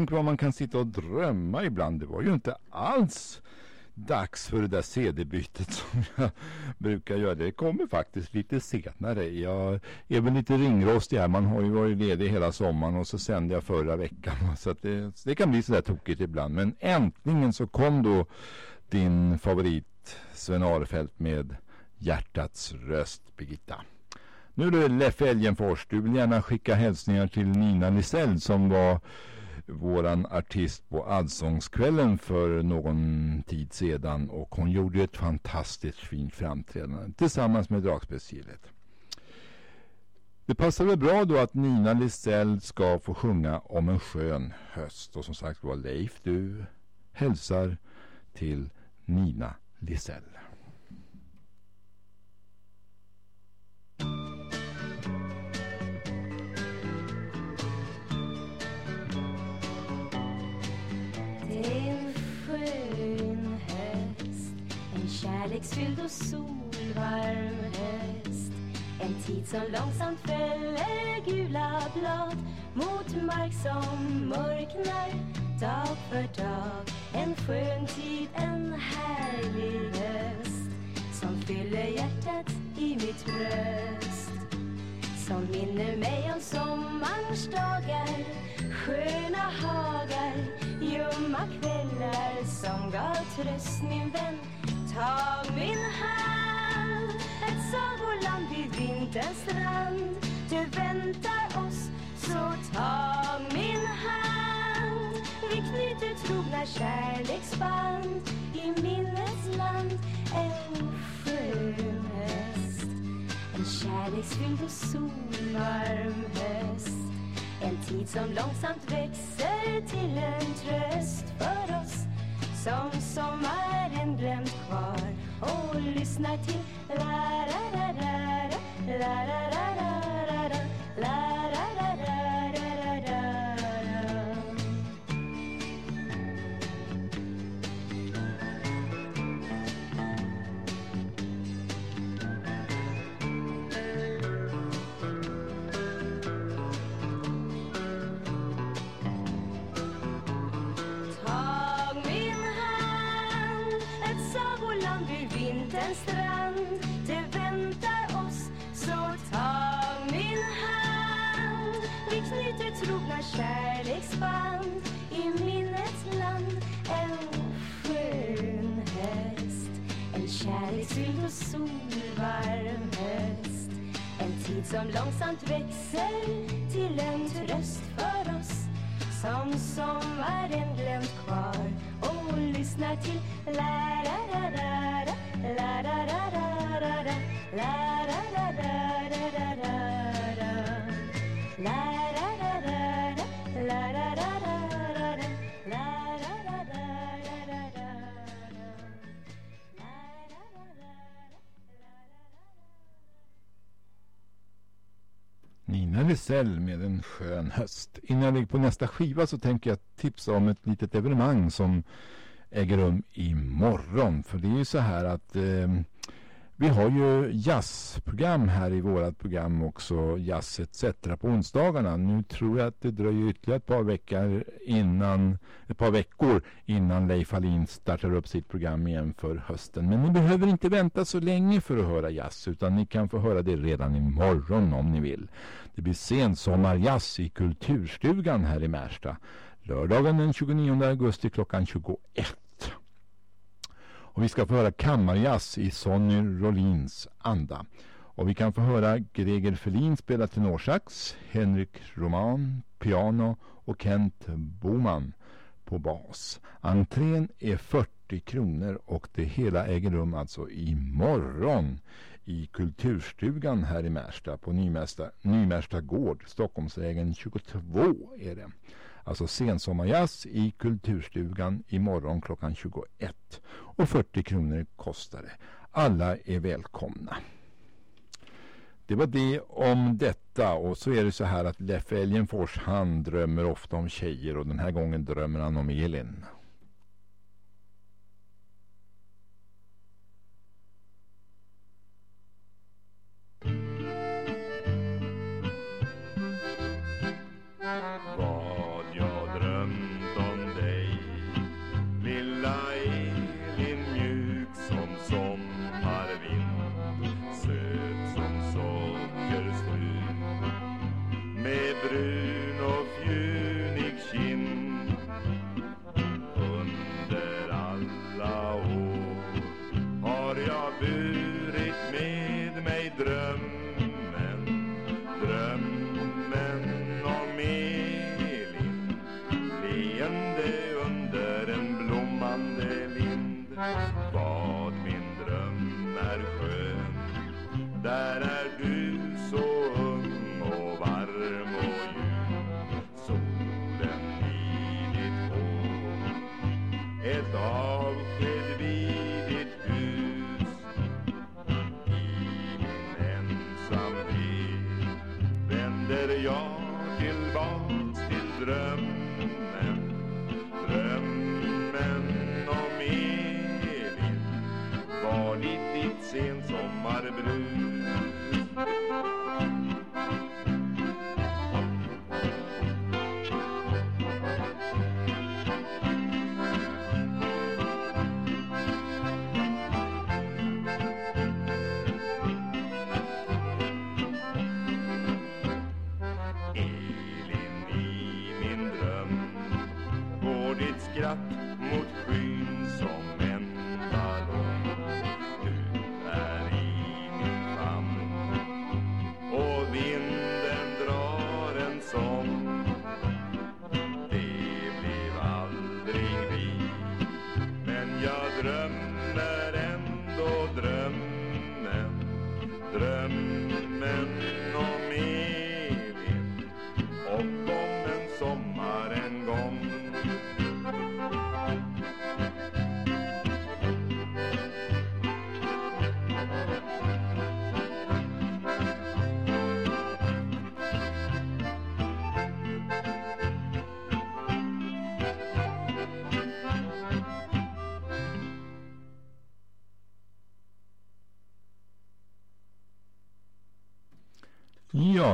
Tänk vad man kan sitta och drömma ibland. Det var ju inte alls dags för det där CD-bytet som jag brukar göra. Det kommer faktiskt lite senare. Jag är väl lite ringrostig här. Man har ju varit ledig hela sommaren och så sände jag förra veckan. Så att det, det kan bli sådär tokigt ibland. Men äntligen så kom då din favorit Sven Arefelt med Hjärtats röst, Birgitta. Nu är det Leffe Elgenfors. Du vill gärna skicka hälsningar till Nina Lisell som var våran artist på Allsångskvällen för någon tid sedan och hon gjorde ett fantastiskt fint framträdande tillsammans med Dragspelsgillet. Det passar väl bra då att Nina Lisell ska få sjunga om en skön höst och som sagt var Leif du hälsar till Nina Lisell. En skön höst En kärleksfylld och solvarm höst. En tid som långsamt fäller gula blad Mot mark som mörknar dag för dag. En skön tid, en härlig höst Som fyller hjärtat i mitt bröst. Som minner mig om sommarns dagar Sköna hagar Ljumma kvällar som gav tröst min vän. Tag min hand Ett sagoland vid vinterns strand. Du väntar oss Så tag min hand. Vi knyter trogna kärleksband I minnets land. En skön höst En kärleksfylld och solvarm höst en tid som långsamt växer till en tröst för oss som sommaren glömt kvar. Och lyssnar till la la, la, la, la, la la la la la la la liten strand. Det väntar oss Så ta min hand. Vi knyter trogna kärleksband I minnets land. En skön höst En kärleksfylld och solvarm höst. En tid som långsamt växer Till en tröst för oss som sommaren glömt kvar och lyssnar till la ra ra ra ra la ra ra ra ra ra la ra ra ra ra ra ra ra la ra ra ra ra Nina Lisell med en skön höst. Innan jag lägger på nästa skiva så tänker jag tipsa om ett litet evenemang som äger rum imorgon. För det är ju så här att eh, vi har ju jazzprogram här i vårat program också, Jazz etc. på onsdagarna. Nu tror jag att det dröjer ytterligare ett par veckor innan, ett par veckor innan Leif Hallin startar upp sitt program igen för hösten. Men ni behöver inte vänta så länge för att höra jazz utan ni kan få höra det redan imorgon om ni vill. Det blir sensommarjazz i Kulturstugan här i Märsta. Lördagen den 29 augusti klockan 21. Och vi ska få höra kammarjazz i Sonny Rollins anda. Och vi kan få höra Greger Ferlin spela tenorsax, Henrik Roman piano och Kent Boman på bas. Entrén är 40 kronor och det hela äger rum alltså imorgon i Kulturstugan här i Märsta på Nymärsta, Nymärsta gård, Stockholmsvägen 22 är det. Alltså sensommarjazz i Kulturstugan imorgon klockan 21 och 40 kronor kostar det. Alla är välkomna. Det var det om detta och så är det så här att Leffe Elgenfors han drömmer ofta om tjejer och den här gången drömmer han om Elin.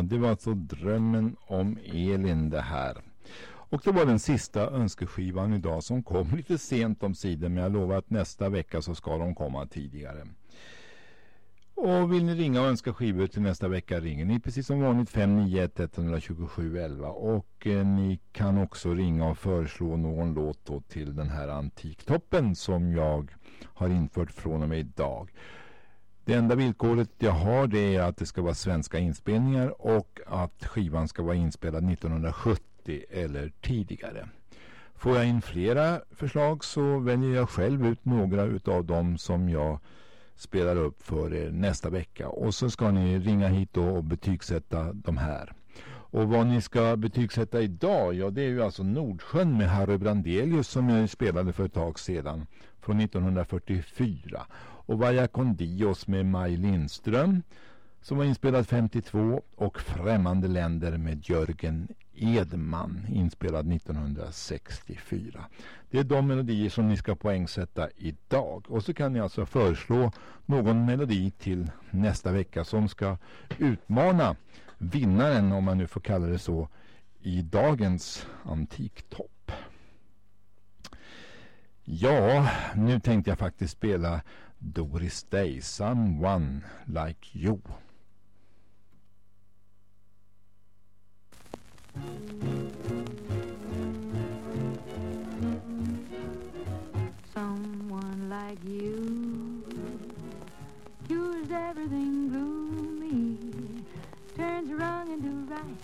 Det var alltså drömmen om Elin det här. Och det var den sista önskeskivan idag som kom lite sent om sidan men jag lovar att nästa vecka så ska de komma tidigare. Och vill ni ringa och önska skivor till nästa vecka ringer ni precis som vanligt 591 127 11 och eh, ni kan också ringa och föreslå någon låt då till den här antiktoppen som jag har infört från och med idag. Det enda villkoret jag har det är att det ska vara svenska inspelningar och att skivan ska vara inspelad 1970 eller tidigare. Får jag in flera förslag så väljer jag själv ut några utav dem som jag spelar upp för er nästa vecka. Och så ska ni ringa hit då och betygsätta de här. Och vad ni ska betygsätta idag, ja det är ju alltså Nordsjön med Harry Brandelius som jag spelade för ett tag sedan från 1944. Och Vaya con Dios med Maj Lindström som var inspelad 52 och Främmande länder med Jörgen Edman inspelad 1964. Det är de melodier som ni ska poängsätta idag. Och så kan ni alltså föreslå någon melodi till nästa vecka som ska utmana vinnaren, om man nu får kalla det så, i dagens antiktopp. Ja, nu tänkte jag faktiskt spela Doris Day, Someone Like You. Someone like you cures everything gloomy, turns wrong into right,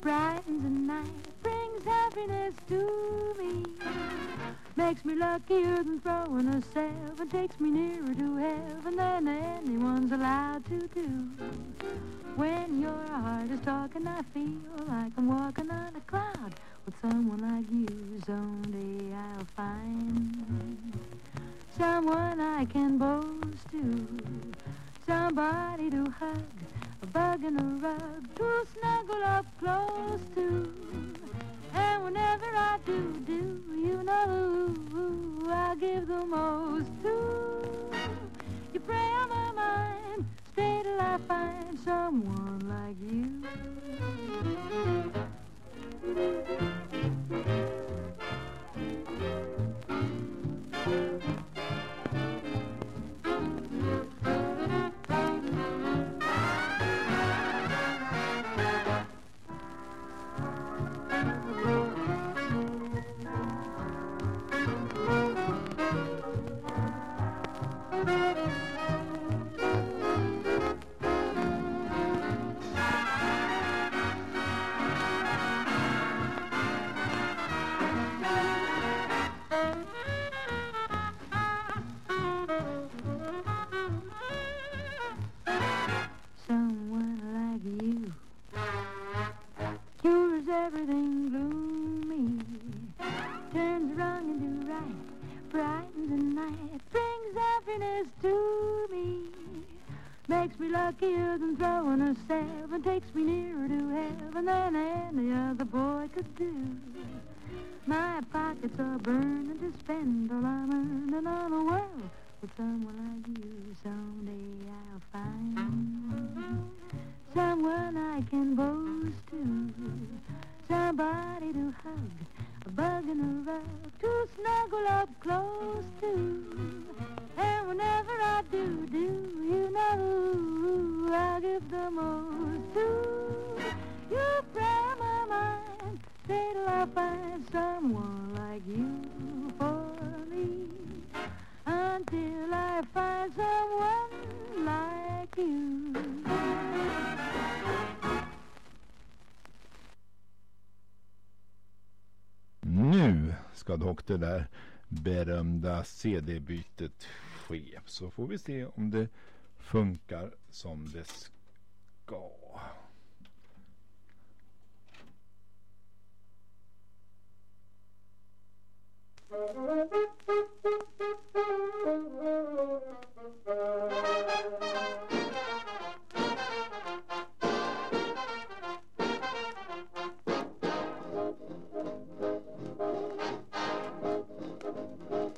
brightens the night, brings happiness to me. Makes me luckier than throwing a seven, takes me nearer to heaven than anyone's allowed to do. When your heart is talking, I feel like I'm walking on a cloud with someone like you. Someday I'll find someone I can boast to, somebody to hug, a bug in a rug to snuggle up close to. And whenever I do, do, you know who I'll give the most to. You pray on my mind, stay till I find someone like you. Happiness to me, makes me luckier than throwing a seven, takes me nearer to heaven than any other boy could do. My pockets are burning to spend all I'm earning on a world with someone like you. Someday I'll find someone I can boast to, somebody to hug, a bug in a rug to snuggle up close to. And whenever I do, do you know I'll give the most to you. Pray my mind, say till I find someone like you for me. Until I find someone like you. Nu ska dock det där berömda CD-bytet ske. Så får vi se om det funkar som det ska.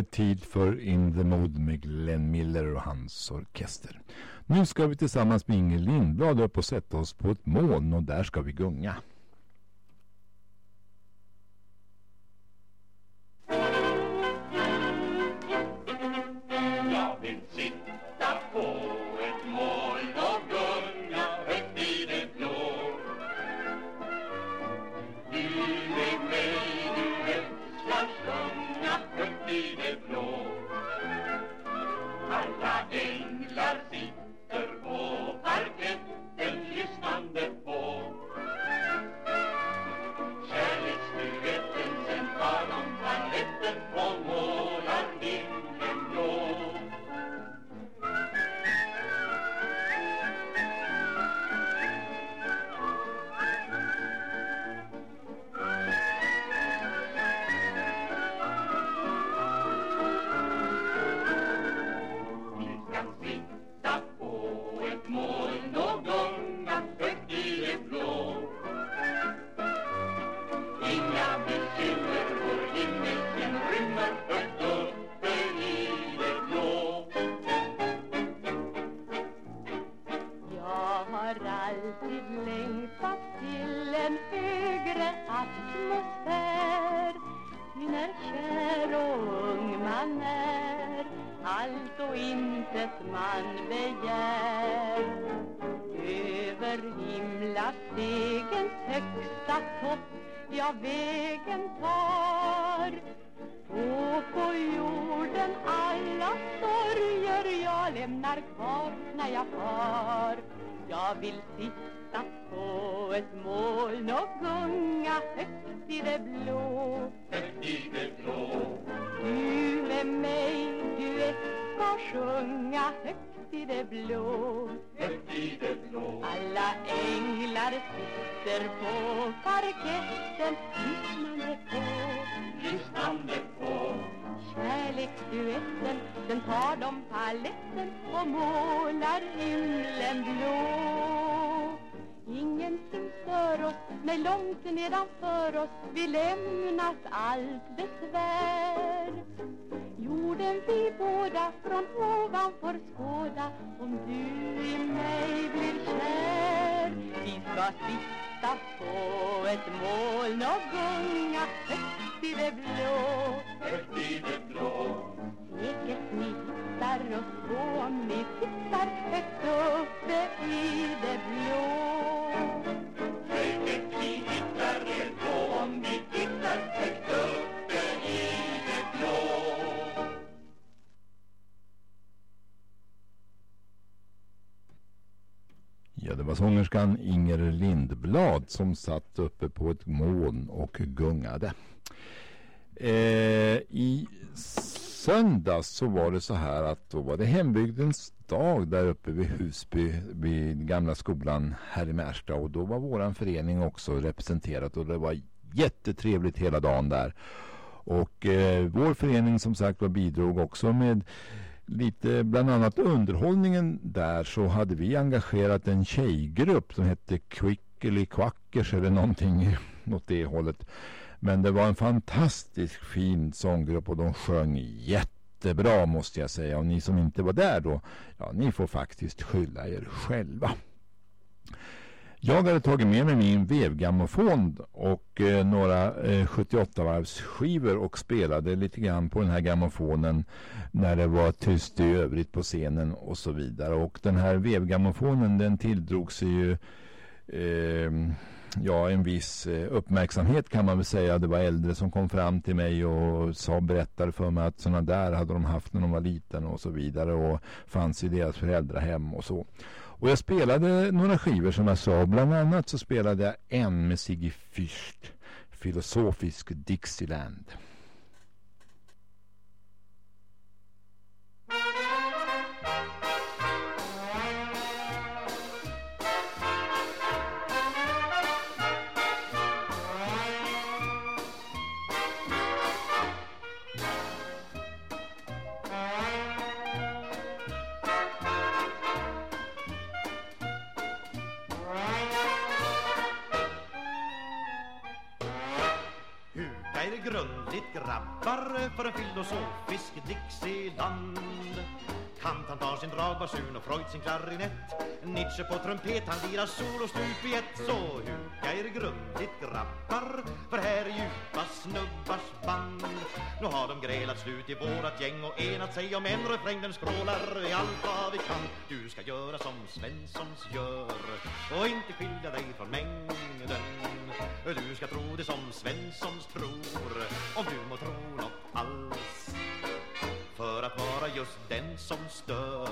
det tid för In the Mood med Glenn Miller och hans orkester. Nu ska vi tillsammans med Inger Lindblad upp och sätta oss på ett moln och där ska vi gunga. Lämnat allt besvär. Jorden vi båda från ovan får skåda Om du i mig blir kär. Vi ska sitta på ett moln och gunga? Högt i det blå Högt i det blå. Sångerskan Inger Lindblad som satt uppe på ett moln och gungade. Eh, I söndags så var det så här att då var det hembygdens dag där uppe vid Husby vid gamla skolan här i Märsta och då var våran förening också representerat och det var jättetrevligt hela dagen där. Och eh, vår förening som sagt var bidrog också med lite bland annat underhållningen där så hade vi engagerat en tjejgrupp som hette Quickly Quackers eller någonting åt det hållet. Men det var en fantastiskt fin sånggrupp och de sjöng jättebra måste jag säga. Och ni som inte var där då, ja ni får faktiskt skylla er själva. Jag hade tagit med mig min vevgrammofon och eh, några eh, 78-varvsskivor och spelade lite grann på den här grammofonen när det var tyst i övrigt på scenen och så vidare. Och den här vevgrammofonen den tilldrog sig ju eh, ja, en viss eh, uppmärksamhet kan man väl säga. Det var äldre som kom fram till mig och sa, berättade för mig att sådana där hade de haft när de var liten och så vidare och fanns i deras föräldrahem och så. Och jag spelade några skivor som jag sa. Bland annat så spelade jag en med Sigge Fürst, Filosofisk Dixieland. Grabbar för en filosofisk Dixieland. Kant han tar sin dragbasun och Freud sin klarinett. Nietzsche på trumpet, han lirar solo stup i ett. Så huka er grundligt grabbar För här är djupa snubbars band. Nu har de grälat slut i vårat gäng Och enat sig om en refräng. Den skrålar i allt vad vi kan. Du ska göra som Svenssons gör Och inte skilja dig från mängden. Du ska tro det som Svenssons tror Om du må tro något alls just den som stör.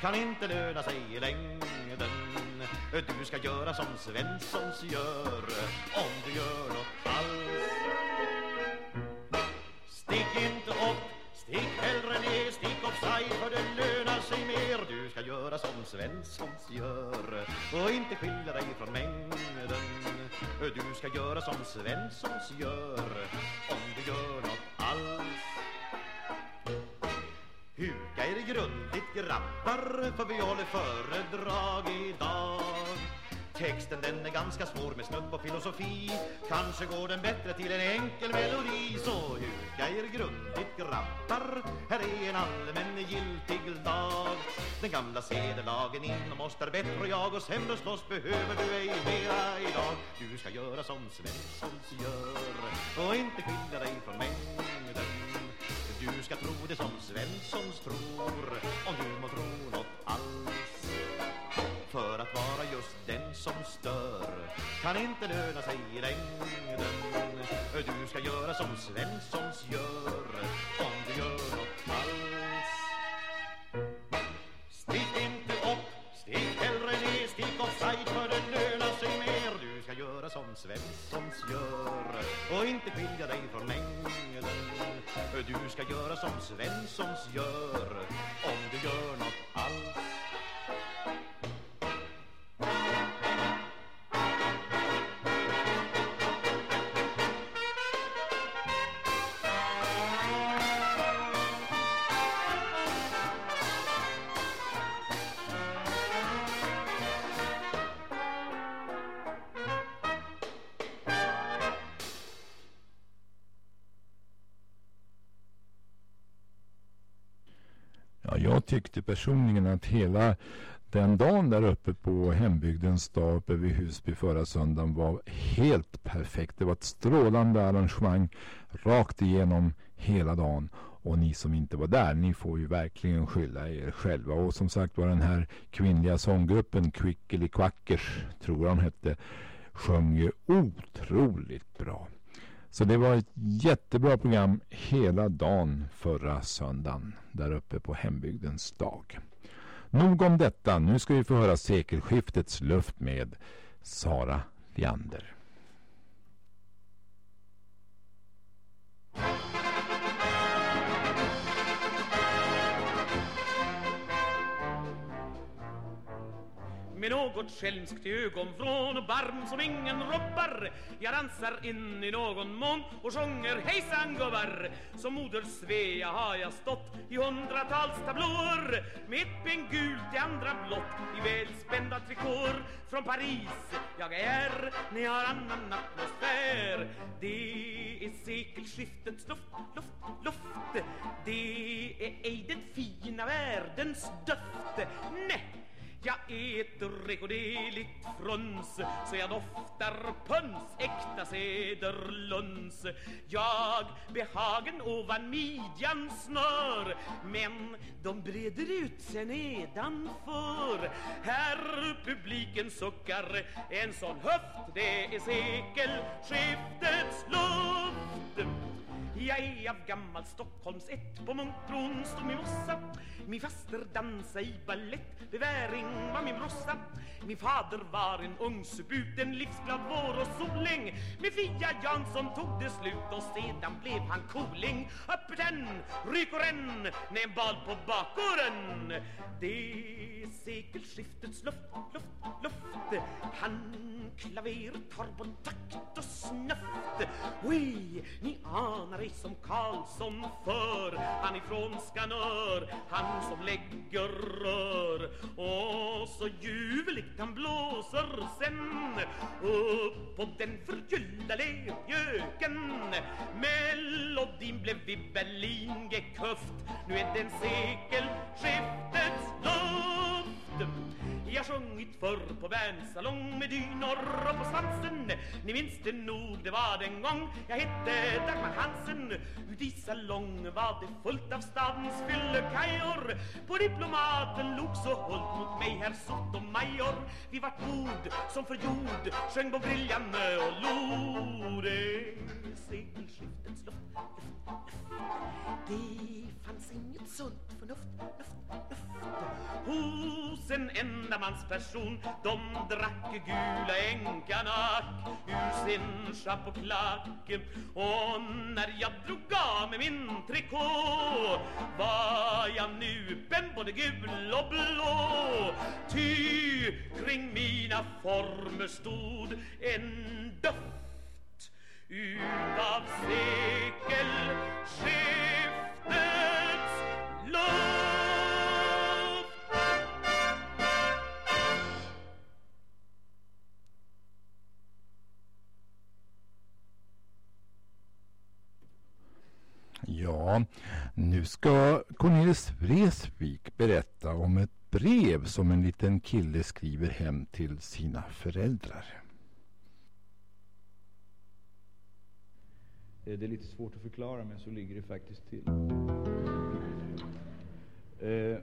Kan inte löna sig i längden. Du ska göra som Svenssons gör. Om du gör något alls. Stick inte upp, stick hellre ner, stick offside för det lönar sig mer. Du ska göra som Svenssons gör. Och inte skilja dig från mängden. Du ska göra som Svenssons gör. Om du gör något alls. Huka er grundligt grabbar för vi håller föredrag idag Texten den är ganska svår med snudd på filosofi. Kanske går den bättre till en enkel melodi. Så huka er grundligt grabbar Här är en allmän giltig dag. Den gamla sedelagen inom oss är bättre och jag och sämre slåss behöver du ej mera idag. Du ska göra som Svenssons gör Och inte skilja dig från mängden du ska tro det som Svenssons tror Om du må tro något alls. För att vara just den som stör Kan inte löna sig i längden. Du ska göra som Svenssons gör Om du gör något alls. Gör. Och inte skilja dig från mängden. Du ska göra som Svenssons gör. Om du gör något alls Ja, jag tyckte personligen att hela den dagen där uppe på hembygdens dag uppe vid Husby förra söndagen var helt perfekt. Det var ett strålande arrangemang rakt igenom hela dagen. Och ni som inte var där, ni får ju verkligen skylla er själva. Och som sagt var den här kvinnliga sånggruppen Quickly Quackers, tror jag de hette, sjöng ju otroligt bra. Så det var ett jättebra program hela dagen förra söndagen där uppe på hembygdens dag. Nog om detta, nu ska vi få höra sekelskiftets luft med Sara Leander. Med något skälmskt ögonvrån och barm som ingen robbar Jag dansar in i någon mån och sjunger hejsan gubbar! Som moder Svea har jag stått i hundratals tablåer Med ett ben gult, det andra blått i välspända trikåer. Från Paris jag är när jag har annan atmosfär. Det är sekelskiftets luft, luft, luft. Det är ej den fina världens doft Nej! Jag äter rekorderligt fruns Så jag doftar pöns, äkta cederluns Jag behagen ovan midjan snör Men de breder ut sig nedanför. Här publiken suckar En sån höft, det är sekelskiftets luft jag är av gammal Stockholms ett på Munkbron stod min mossa Min faster dansa i ballett Beväring var min brossa. Min fader var en ungsebut En livsglad vår och soling. Med Fia Jansson tog det slut Och sedan blev han koling. Öppet än, ryker än När en bal på bakgården. Det är sekelskiftets luft, luft, luft. Han klaver, tar takt och snöft. Oj, ni anar ej som Karlsson för. Han ifrån Skanör, han som lägger rör. Och så ljuvligt han blåser sen Upp på den förgyllda göken Melodin blev i Berlin gekuft Nu är den sekelskiftets luft. Jag sjungit förr på Berns med dynor och på svansen. Ni minns det nog, det var den gång jag hette Dagmar Hansen. Ut i salong var det fullt av stadens fyllekajor På diplomaten log så hållt mot mig herr Sotomayor Vi vart god som för jord, sjöng på briljande och lo Det sekelskiftets luft, luft, luft. Det fanns inget sunt förnuft, luft, luft hos en endamansperson De drack gula änkanack ur sin chapeauklack Och när jag drog av med min trikå Var jag nupen både gul och blå. Ty kring mina former stod en doft Utav sekelskiftets Ja, nu ska Cornelis Vreeswijk berätta om ett brev som en liten kille skriver hem till sina föräldrar. Eh, det är lite svårt att förklara men så ligger det faktiskt till. Eh,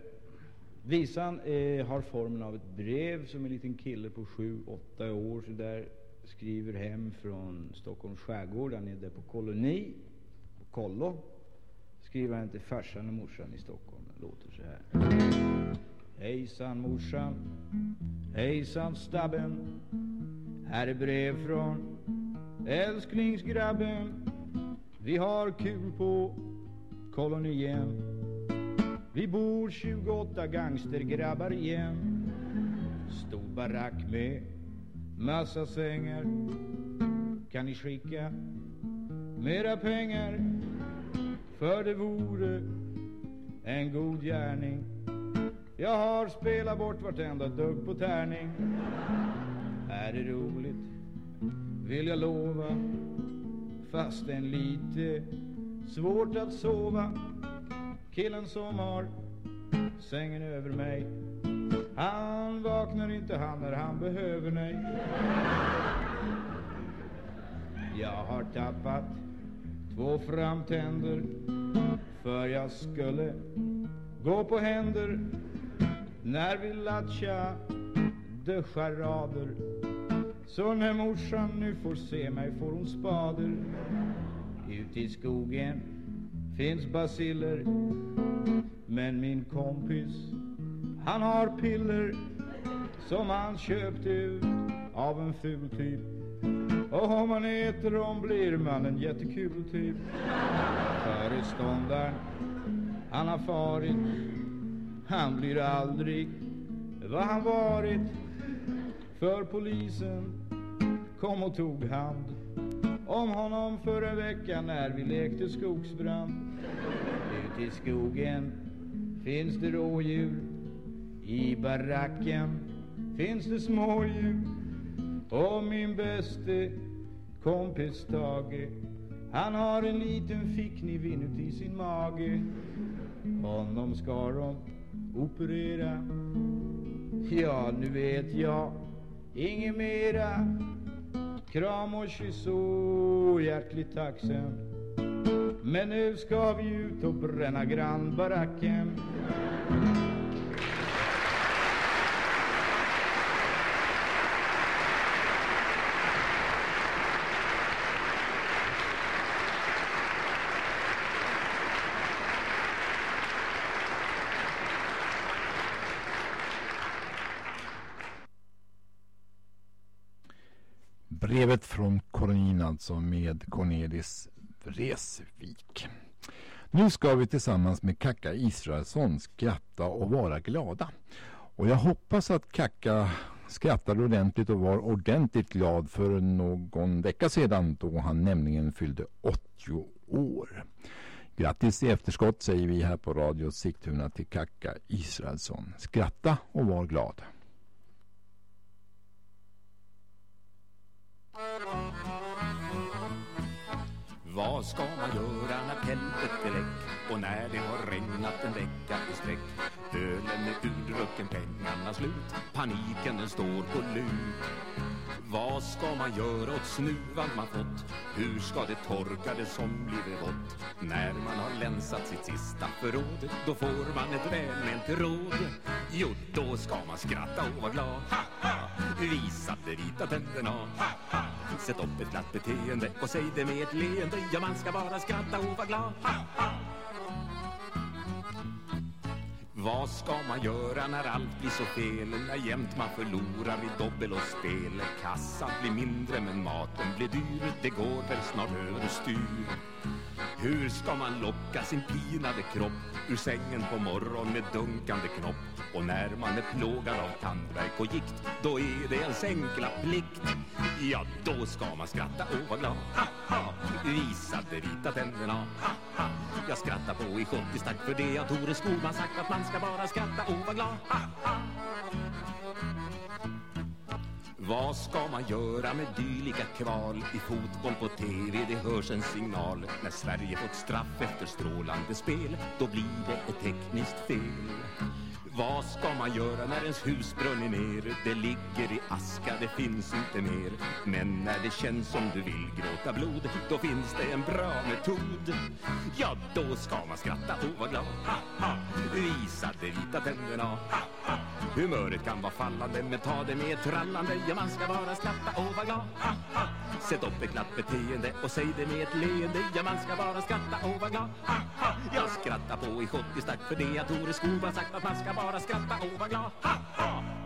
visan eh, har formen av ett brev som en liten kille på sju, åtta år så där skriver hem från Stockholms skärgård. Han är där på koloni, på kollo. Skriver han till farsan och morsan i Stockholm. Det låter så här. Hejsan morsan, hejsan stabben. Här är brev från älsklingsgrabben. Vi har kul på kolonien. Vi bor 28 gangstergrabbar igen. Stor barack med massa sängar. Kan ni skicka mera pengar? För det vore en god gärning. Jag har spelat bort vartenda dugg på tärning. Är det roligt? Vill jag lova. Fastän lite svårt att sova. Killen som har sängen över mig. Han vaknar inte han när han behöver mig. Jag har tappat två framtänder för jag skulle gå på händer när vi latcha charader. Så när morsan nu får se mig får hon spader. Ut i skogen finns basiller men min kompis han har piller som han köpt ut av en ful typ. Och om man äter dem blir man en jättekul typ. Föreståndaren, han har farit. Han blir aldrig vad han varit. För polisen kom och tog hand om honom förra veckan när vi lekte skogsbrand. Ut i skogen finns det rådjur. I baracken finns det smådjur. Och min bäste kompis Tage Han har en liten fickkniv inuti sin mage Honom ska de operera Ja, nu vet jag inget mera Kram och kyss och hjärtligt tacksam Men nu ska vi ut och bränna grannbaracken. Brevet från kolonin alltså med Cornelis Vreeswijk. Nu ska vi tillsammans med Kacka Israelsson skratta och vara glada. Och jag hoppas att Kacka skrattade ordentligt och var ordentligt glad för någon vecka sedan då han nämligen fyllde 80 år. Grattis i efterskott säger vi här på Radio Sigtuna till Kacka Israelsson. Skratta och var glad. Vad ska man göra när tältet är läck och när det har regnat en vecka i sträck? Ölen är urdrucken, pengarna slut, paniken den står på lut. Vad ska man göra åt snuvan man fått? Hur ska det torka det som blivit vått? När man har länsat sitt sista förråd, då får man ett välment råd. Jo, då ska man skratta och vara glad. Ha, ha! Visa de vita tänderna. Ha, ha! Sätt upp ett glatt beteende och säg det med ett leende. Ja, man ska bara skratta och vara glad. Ha, ha! Vad ska man göra när allt blir så fel? När jämt man förlorar i dobbel och spel. Kassan blir mindre men maten blir dyr. Det går väl snart överstyr. Hur ska man locka sin pinade kropp ur sängen på morgon med dunkande knopp? Och när man är plågad av tandvärk och gikt Då är det ens enkla plikt Ja, då ska man skratta och vara glad ha, ha. Visa de vita tänderna ha, ha. Jag skrattar på i schottistack för det har Tore Skogman sagt att man ska bara skratta och vara glad ha, ha. Vad ska man göra med dylika kval i fotboll på tv? Det hörs en signal när Sverige fått straff efter strålande spel. Då blir det ett tekniskt fel. Vad ska man göra när ens hus brunner ner? Det ligger i aska, det finns inte mer. Men när det känns som du vill gråta blod, då finns det en bra metod. Ja, då ska man skratta och vara glad. Ha, ha. Visa de vita tänderna. Ha, ha. Humöret kan vara fallande, men ta det med trallande. Ja, man ska bara skratta och vara glad. Ha, ha. Sätt upp ett glatt beteende och säg det med ett leende. Ja, man ska bara skratta och vara glad. Ha, ha. Jag skrattar på i schottistack för det att Tore Skog har sagt att man ska bara bara skratta och vara glad. Ha, ha.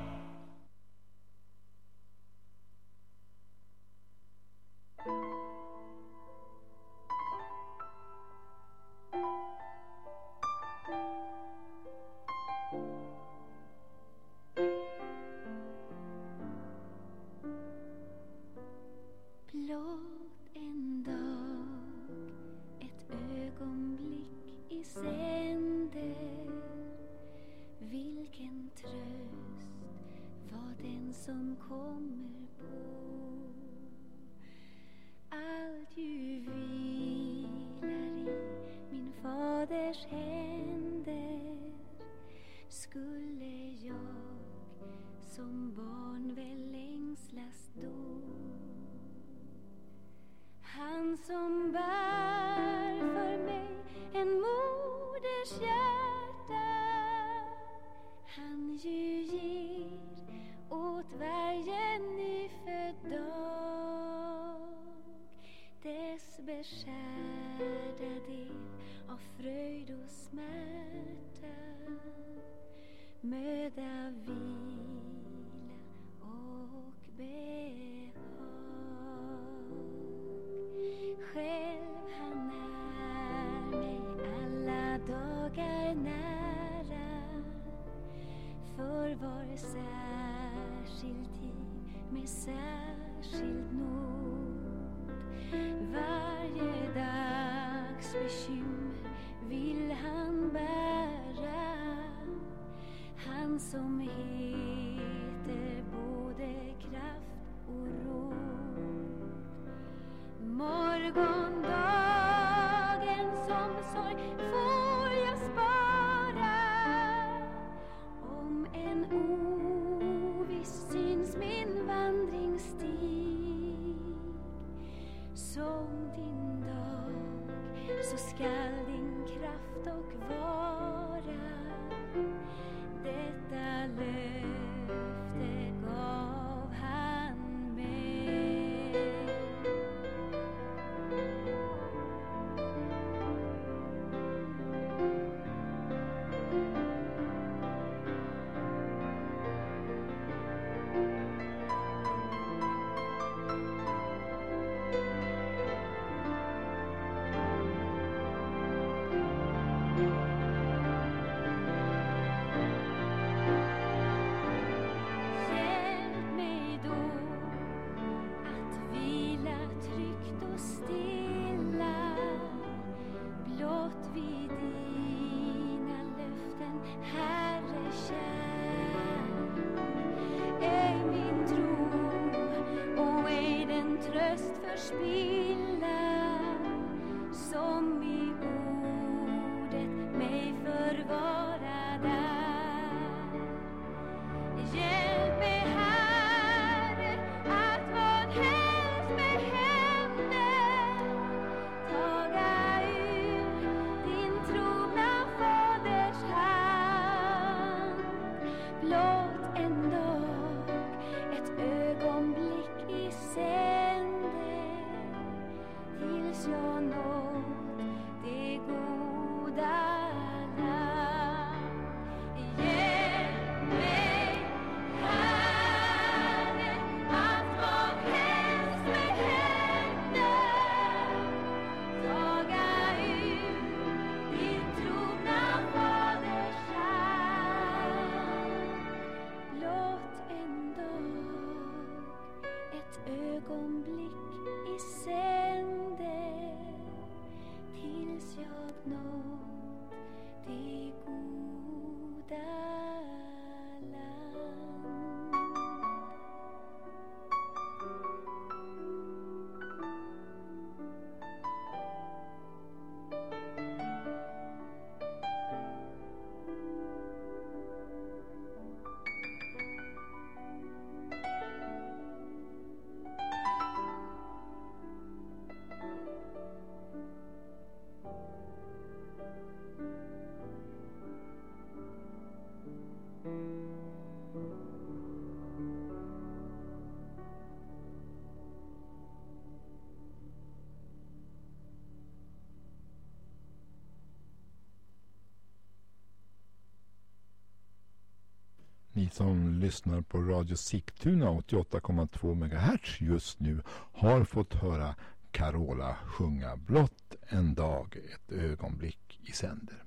som lyssnar på Radio Sigtuna 88,2 MHz just nu har fått höra Carola sjunga Blott en dag, ett ögonblick i sänder.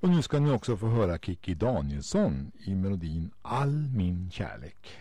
Och nu ska ni också få höra Kiki Danielsson i melodin All min kärlek.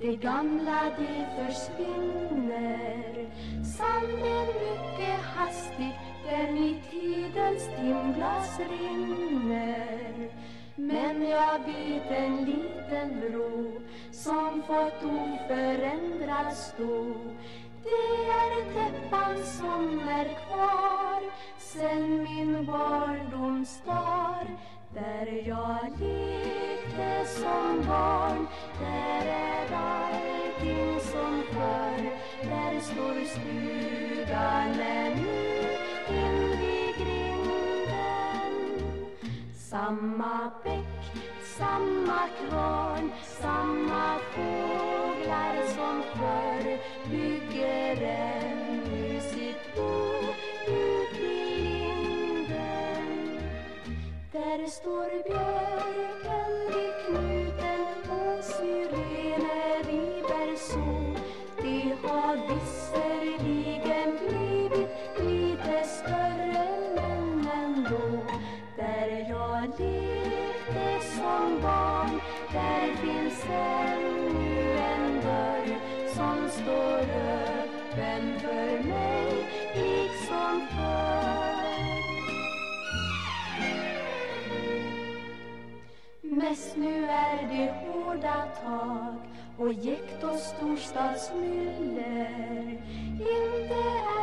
Det gamla det försvinner. Sanden mycket hastigt den i tidens timglas rinner. Men jag vet en liten bro som fått oförändrad stå. Det är täppan som är kvar sen min barndomsdag där jag som barn Där är allting som förr Där står stugan ännu invid grinden. Samma bäck, samma kvarn Samma fåglar som förr Bygger ännu sitt bo ut i linden där står björn Mest nu är det hårda tag och jäkt och storstadsmyller. Inte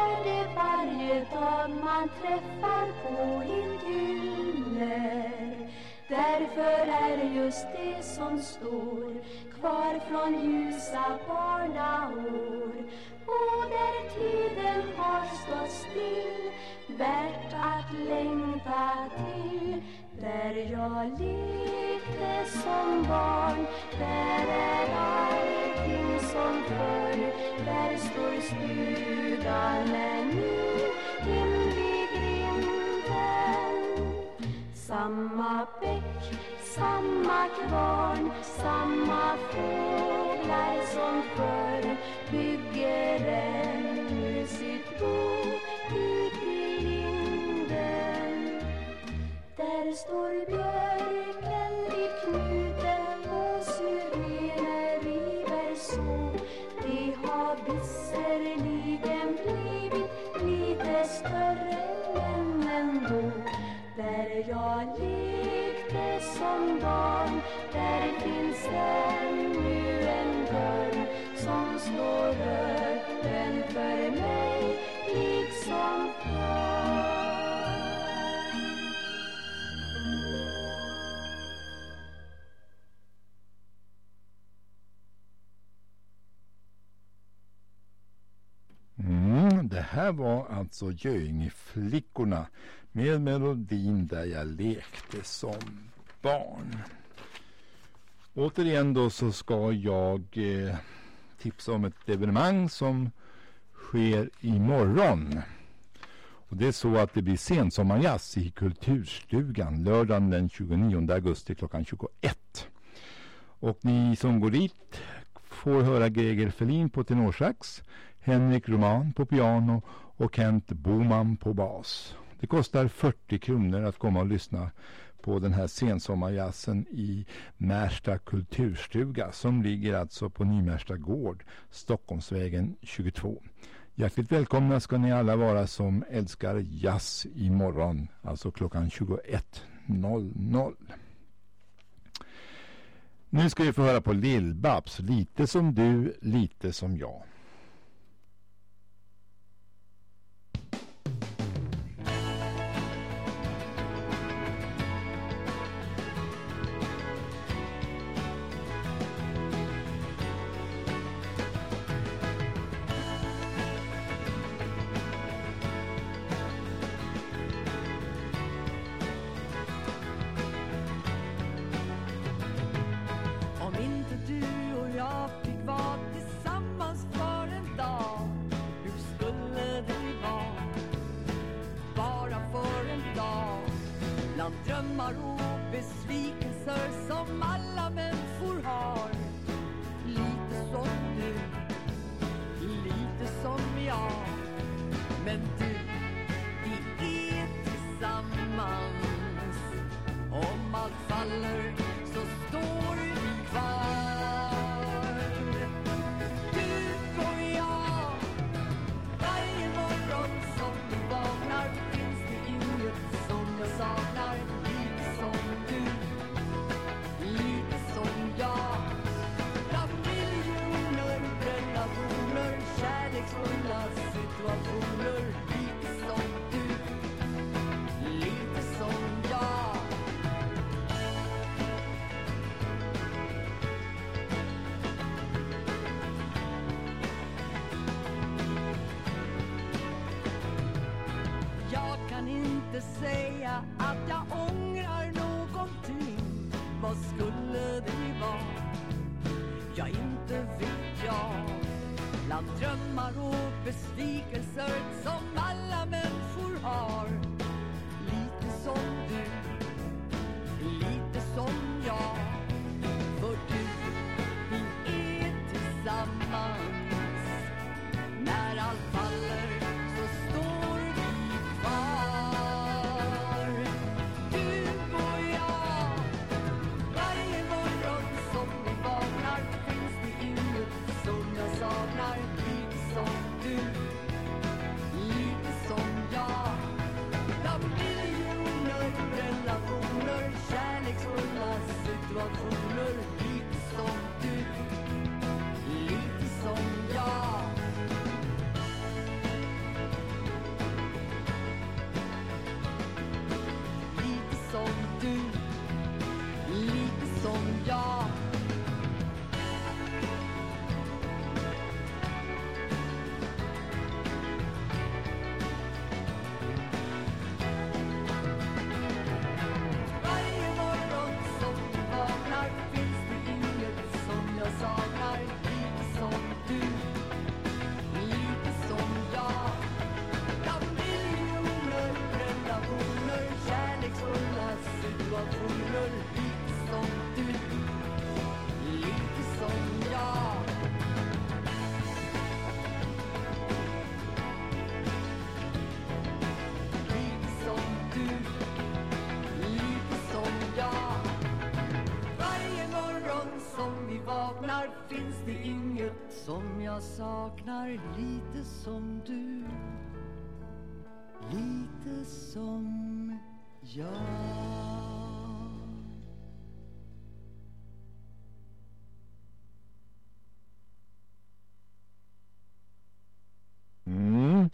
är det varje dag man träffar på idyller. Därför är just det som står kvar från ljusa barnaår och där tiden har stått still värt att längta till där jag lekte som barn där är allting som förr. Där står stugan ännu invid grinden. Samma bäck, samma kvarn, samma fåglar som förr bygger en Där står björken vid knuten och syrener i så De har visserligen blivit lite större men ändå. Där jag lekte som barn, där finns ännu en dörr som står öppen för mig det här var alltså Göingeflickorna med melodin Där jag lekte som barn. Återigen då så ska jag eh, tipsa om ett evenemang som sker imorgon. Och det är så att det blir sensommarjazz i Kulturstugan lördagen den 29 augusti klockan 21. Och ni som går dit får höra Greger Felin på tenorsax, Henrik Roman på piano och Kent Boman på bas. Det kostar 40 kronor att komma och lyssna på den här sensommarjazzen i Märsta kulturstuga som ligger alltså på Nymärsta gård, Stockholmsvägen 22. Hjärtligt välkomna ska ni alla vara som älskar jazz imorgon, alltså klockan 21.00. Nu ska vi få höra på Lill-Babs, lite som du, lite som jag. Är lite som du, lite som jag. Mm.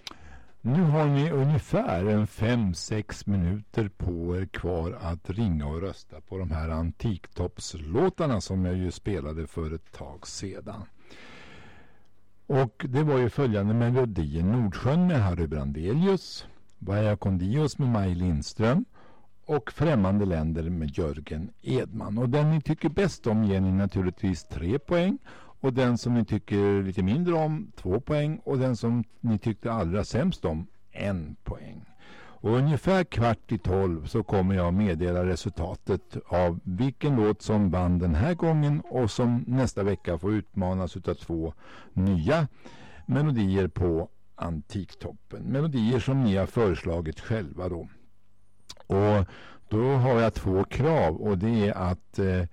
Nu har ni ungefär en 5-6 minuter på er kvar att ringa och rösta på de här antiktoppslåtarna som jag ju spelade för ett tag sedan. Och det var ju följande melodier. Nordsjön med Harry Brandelius, Vaya Kondios med Maj Lindström och Främmande länder med Jörgen Edman. Och den ni tycker bäst om ger ni naturligtvis tre poäng och den som ni tycker lite mindre om två poäng och den som ni tyckte allra sämst om en poäng. Och ungefär kvart i tolv så kommer jag meddela resultatet av vilken låt som vann den här gången och som nästa vecka får utmanas utav två nya melodier på Antiktoppen. Melodier som ni har föreslagit själva då. Och då har jag två krav och det är att eh,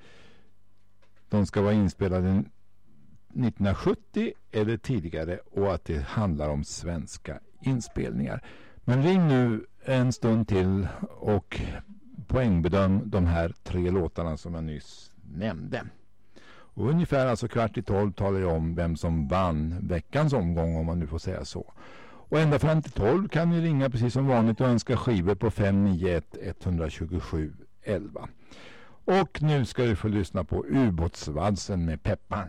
de ska vara inspelade 1970 eller tidigare och att det handlar om svenska inspelningar. Men ring nu en stund till och poängbedöm de här tre låtarna som jag nyss nämnde. Och ungefär alltså kvart i tolv talar jag om vem som vann veckans omgång om man nu får säga så. Och ända fram till 12 kan ni ringa precis som vanligt och önska skivor på 591 127 11. Och nu ska du få lyssna på Ubåtsvalsen med Peppan.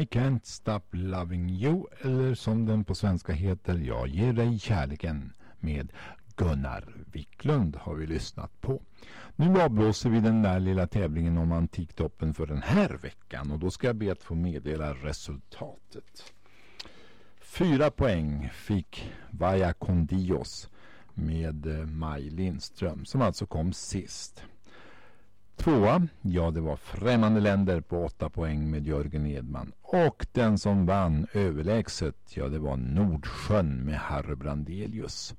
I can't stop loving you eller som den på svenska heter Jag ger dig kärleken med Gunnar Wiklund har vi lyssnat på. Nu avblåser vi den där lilla tävlingen om Antiktoppen för den här veckan och då ska jag be att få meddela resultatet. Fyra poäng fick Vaya Condios med eh, Maj Lindström som alltså kom sist. Tvåa, ja det var Främmande länder på åtta poäng med Jörgen Edman. Och den som vann överlägset, ja det var Nordsjön med Harry Brandelius.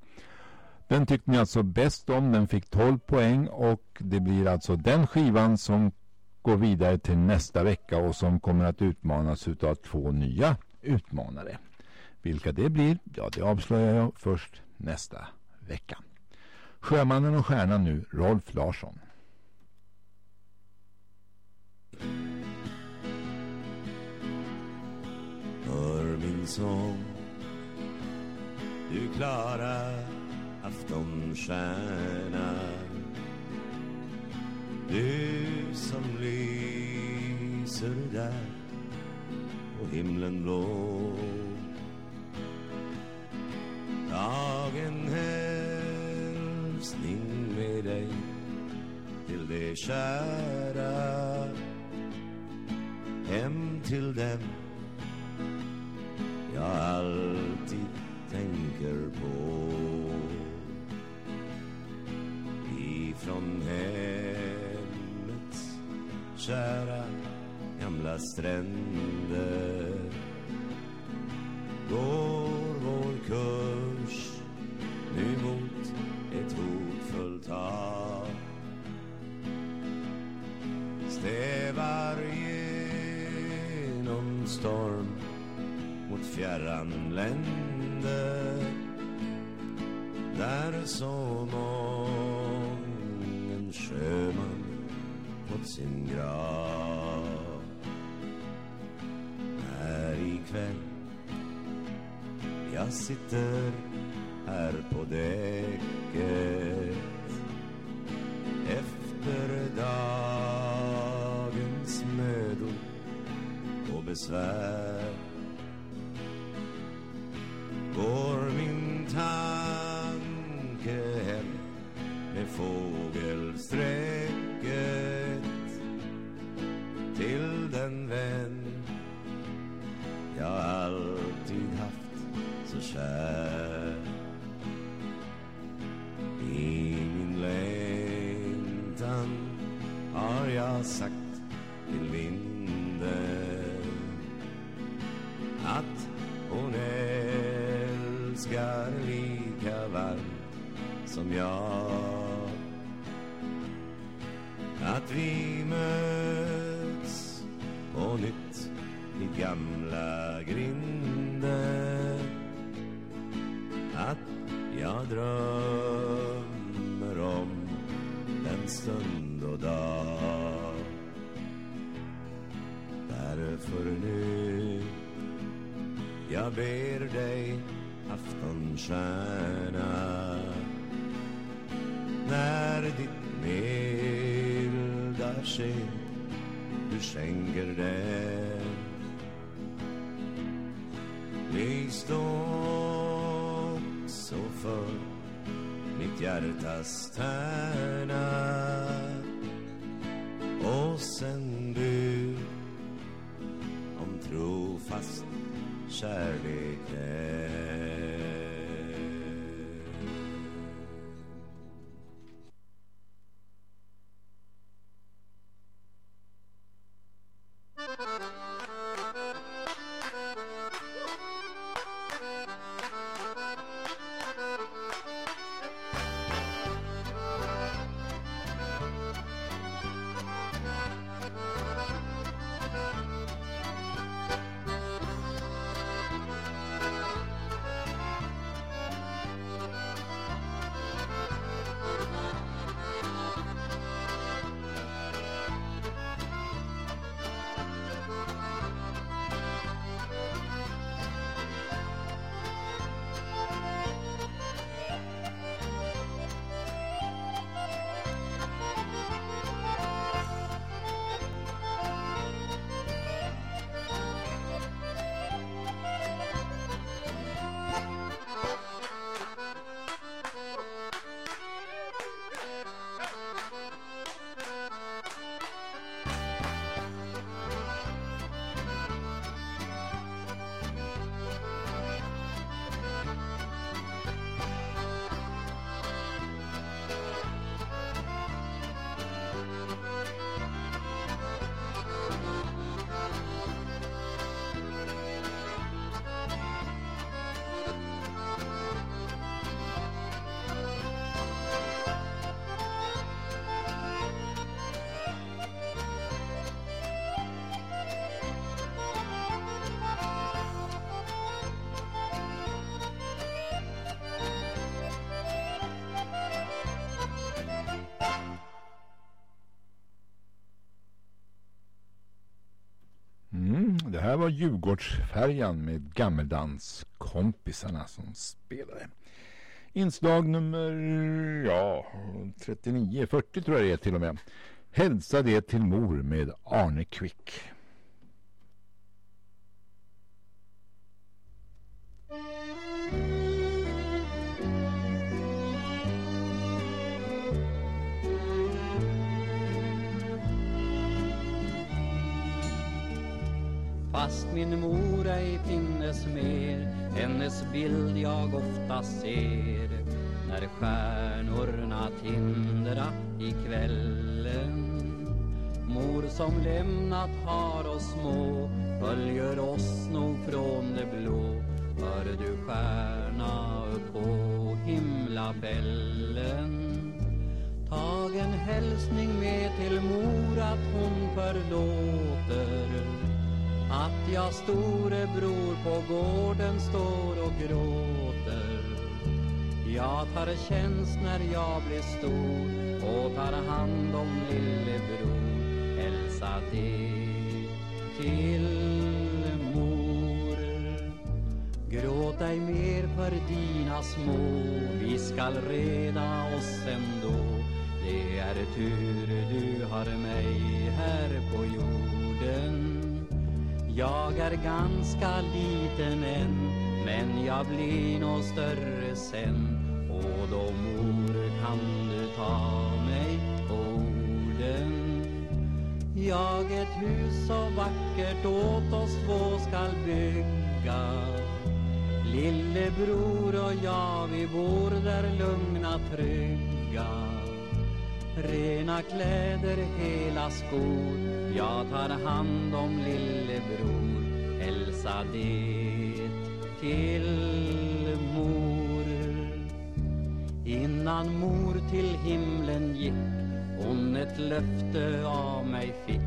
Den tyckte ni alltså bäst om, den fick 12 poäng och det blir alltså den skivan som går vidare till nästa vecka och som kommer att utmanas utav två nya utmanare. Vilka det blir, ja det avslöjar jag först nästa vecka. Sjömannen och stjärnan nu, Rolf Larsson. Hör min sång. Du klara aftonstjärna Du som lyser där på himlen blå Tag en hälsning med dig till det kära Hem till dem. Jag alltid tänker på Ifrån hemmets kära gamla stränder. Går vår kurs nu mot ett hotfullt hav. Stävar storm mot fjärran länder. Där så mången sjöman fått sin grav. Här ikväll jag sitter här på däcket efter dag besvär. Går min tanke hem med fågelsträcket den vän jag alltid haft så kär? I min längtan har jag sagt till vinden att hon älskar lika varmt som jag. Att vi möts på nytt i gamla grinder. Att jag drömmer om den stund och dag. Därför nu jag ber dig aftonstjärna när ditt milda sken du skänker den. Lyst så för mitt hjärtas tärna och sen kärlek här var Djurgårdsfärjan med gammeldanskompisarna som spelade. Inslag nummer ja, 39, 40 tror jag det är till och med. Hälsa det till mor med Arne Quick. Fast min mor ej finnes mer. Hennes bild jag ofta ser När stjärnorna tindra i kvällen. Mor som lämnat har oss små Följer oss nog från det blå. Hör du stjärna på himlafällen? Tag en hälsning med till mor att hon förlåter att jag storebror på gården står och gråter. Jag tar tjänst när jag blir stor och tar hand om lillebror. Hälsa det till mor. Gråt ej mer för dina små. Vi skall reda oss ändå. Det är tur du har mig här på jorden jag är ganska liten än Men jag blir nog större sen. Och då mor kan du ta mig på orden? Jag ett hus så vackert åt oss två skall bygga. Lillebror och jag, vi bor där lugna trygga. Rena kläder, hela skor. Jag tar hand om lillebror. Hälsa det till mor Innan mor till himlen gick Hon ett löfte av mig fick.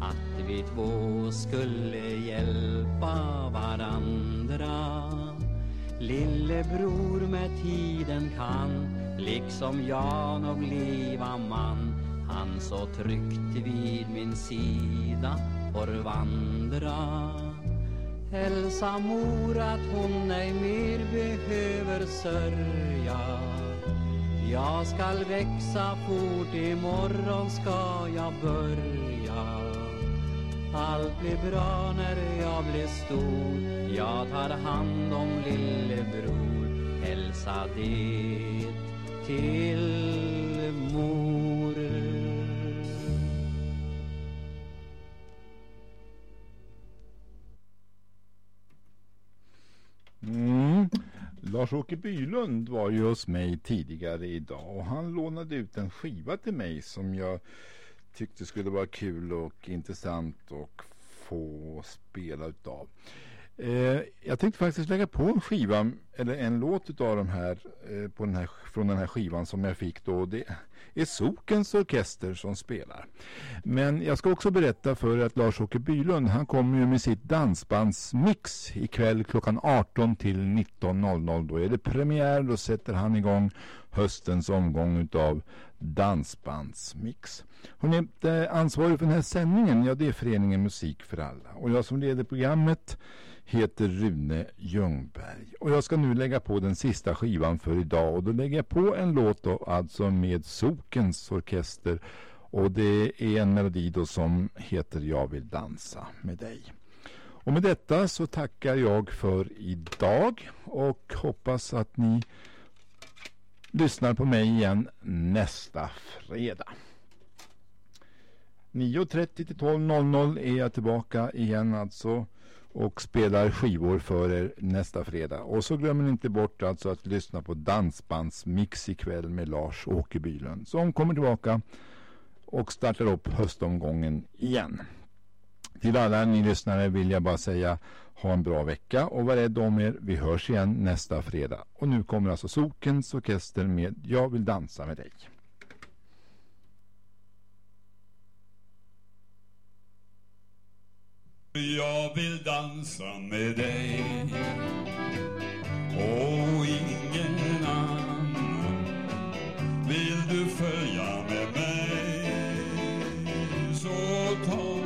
Att vi två skulle hjälpa varandra. Lillebror med tiden kan Liksom jag nog bliva man Han så tryggt vid min sida får vandra. Hälsa mor att hon ej mer behöver sörja. Jag skall växa fort, imorgon ska jag börja. Allt blir bra när jag blir stor. Jag tar hand om lillebror. Hälsa det till mor Mm. Lars-Åke Bylund var ju hos mig tidigare idag och han lånade ut en skiva till mig som jag tyckte skulle vara kul och intressant att få spela utav. Eh, jag tänkte faktiskt lägga på en skiva eller en låt utav de här, eh, på den här från den här skivan som jag fick då. Det är Sokens orkester som spelar. Men jag ska också berätta för att Lars-Åke Bylund han kommer ju med sitt dansbandsmix ikväll klockan 18 till 19.00. Då är det premiär, då sätter han igång höstens omgång utav dansbandsmix. Hon är ansvarig för den här sändningen, ja det är föreningen Musik för alla. Och jag som leder programmet heter Rune Ljungberg. Och jag ska nu lägga på den sista skivan för idag och då lägger jag på en låt då, alltså med Sokens orkester och det är en melodi då som heter Jag vill dansa med dig. Och med detta så tackar jag för idag och hoppas att ni lyssnar på mig igen nästa fredag. 9.30 till 12.00 är jag tillbaka igen alltså och spelar skivor för er nästa fredag. Och så glömmer ni inte bort alltså att lyssna på Dansbandsmix ikväll med Lars Åke Bylund som kommer tillbaka och startar upp höstomgången igen. Till alla ni lyssnare vill jag bara säga ha en bra vecka och var rädd om er. Vi hörs igen nästa fredag. Och nu kommer alltså Sokens orkester med Jag vill dansa med dig. Jag vill dansa med dig. Och ingen annan. Vill du följa med mig? Så ta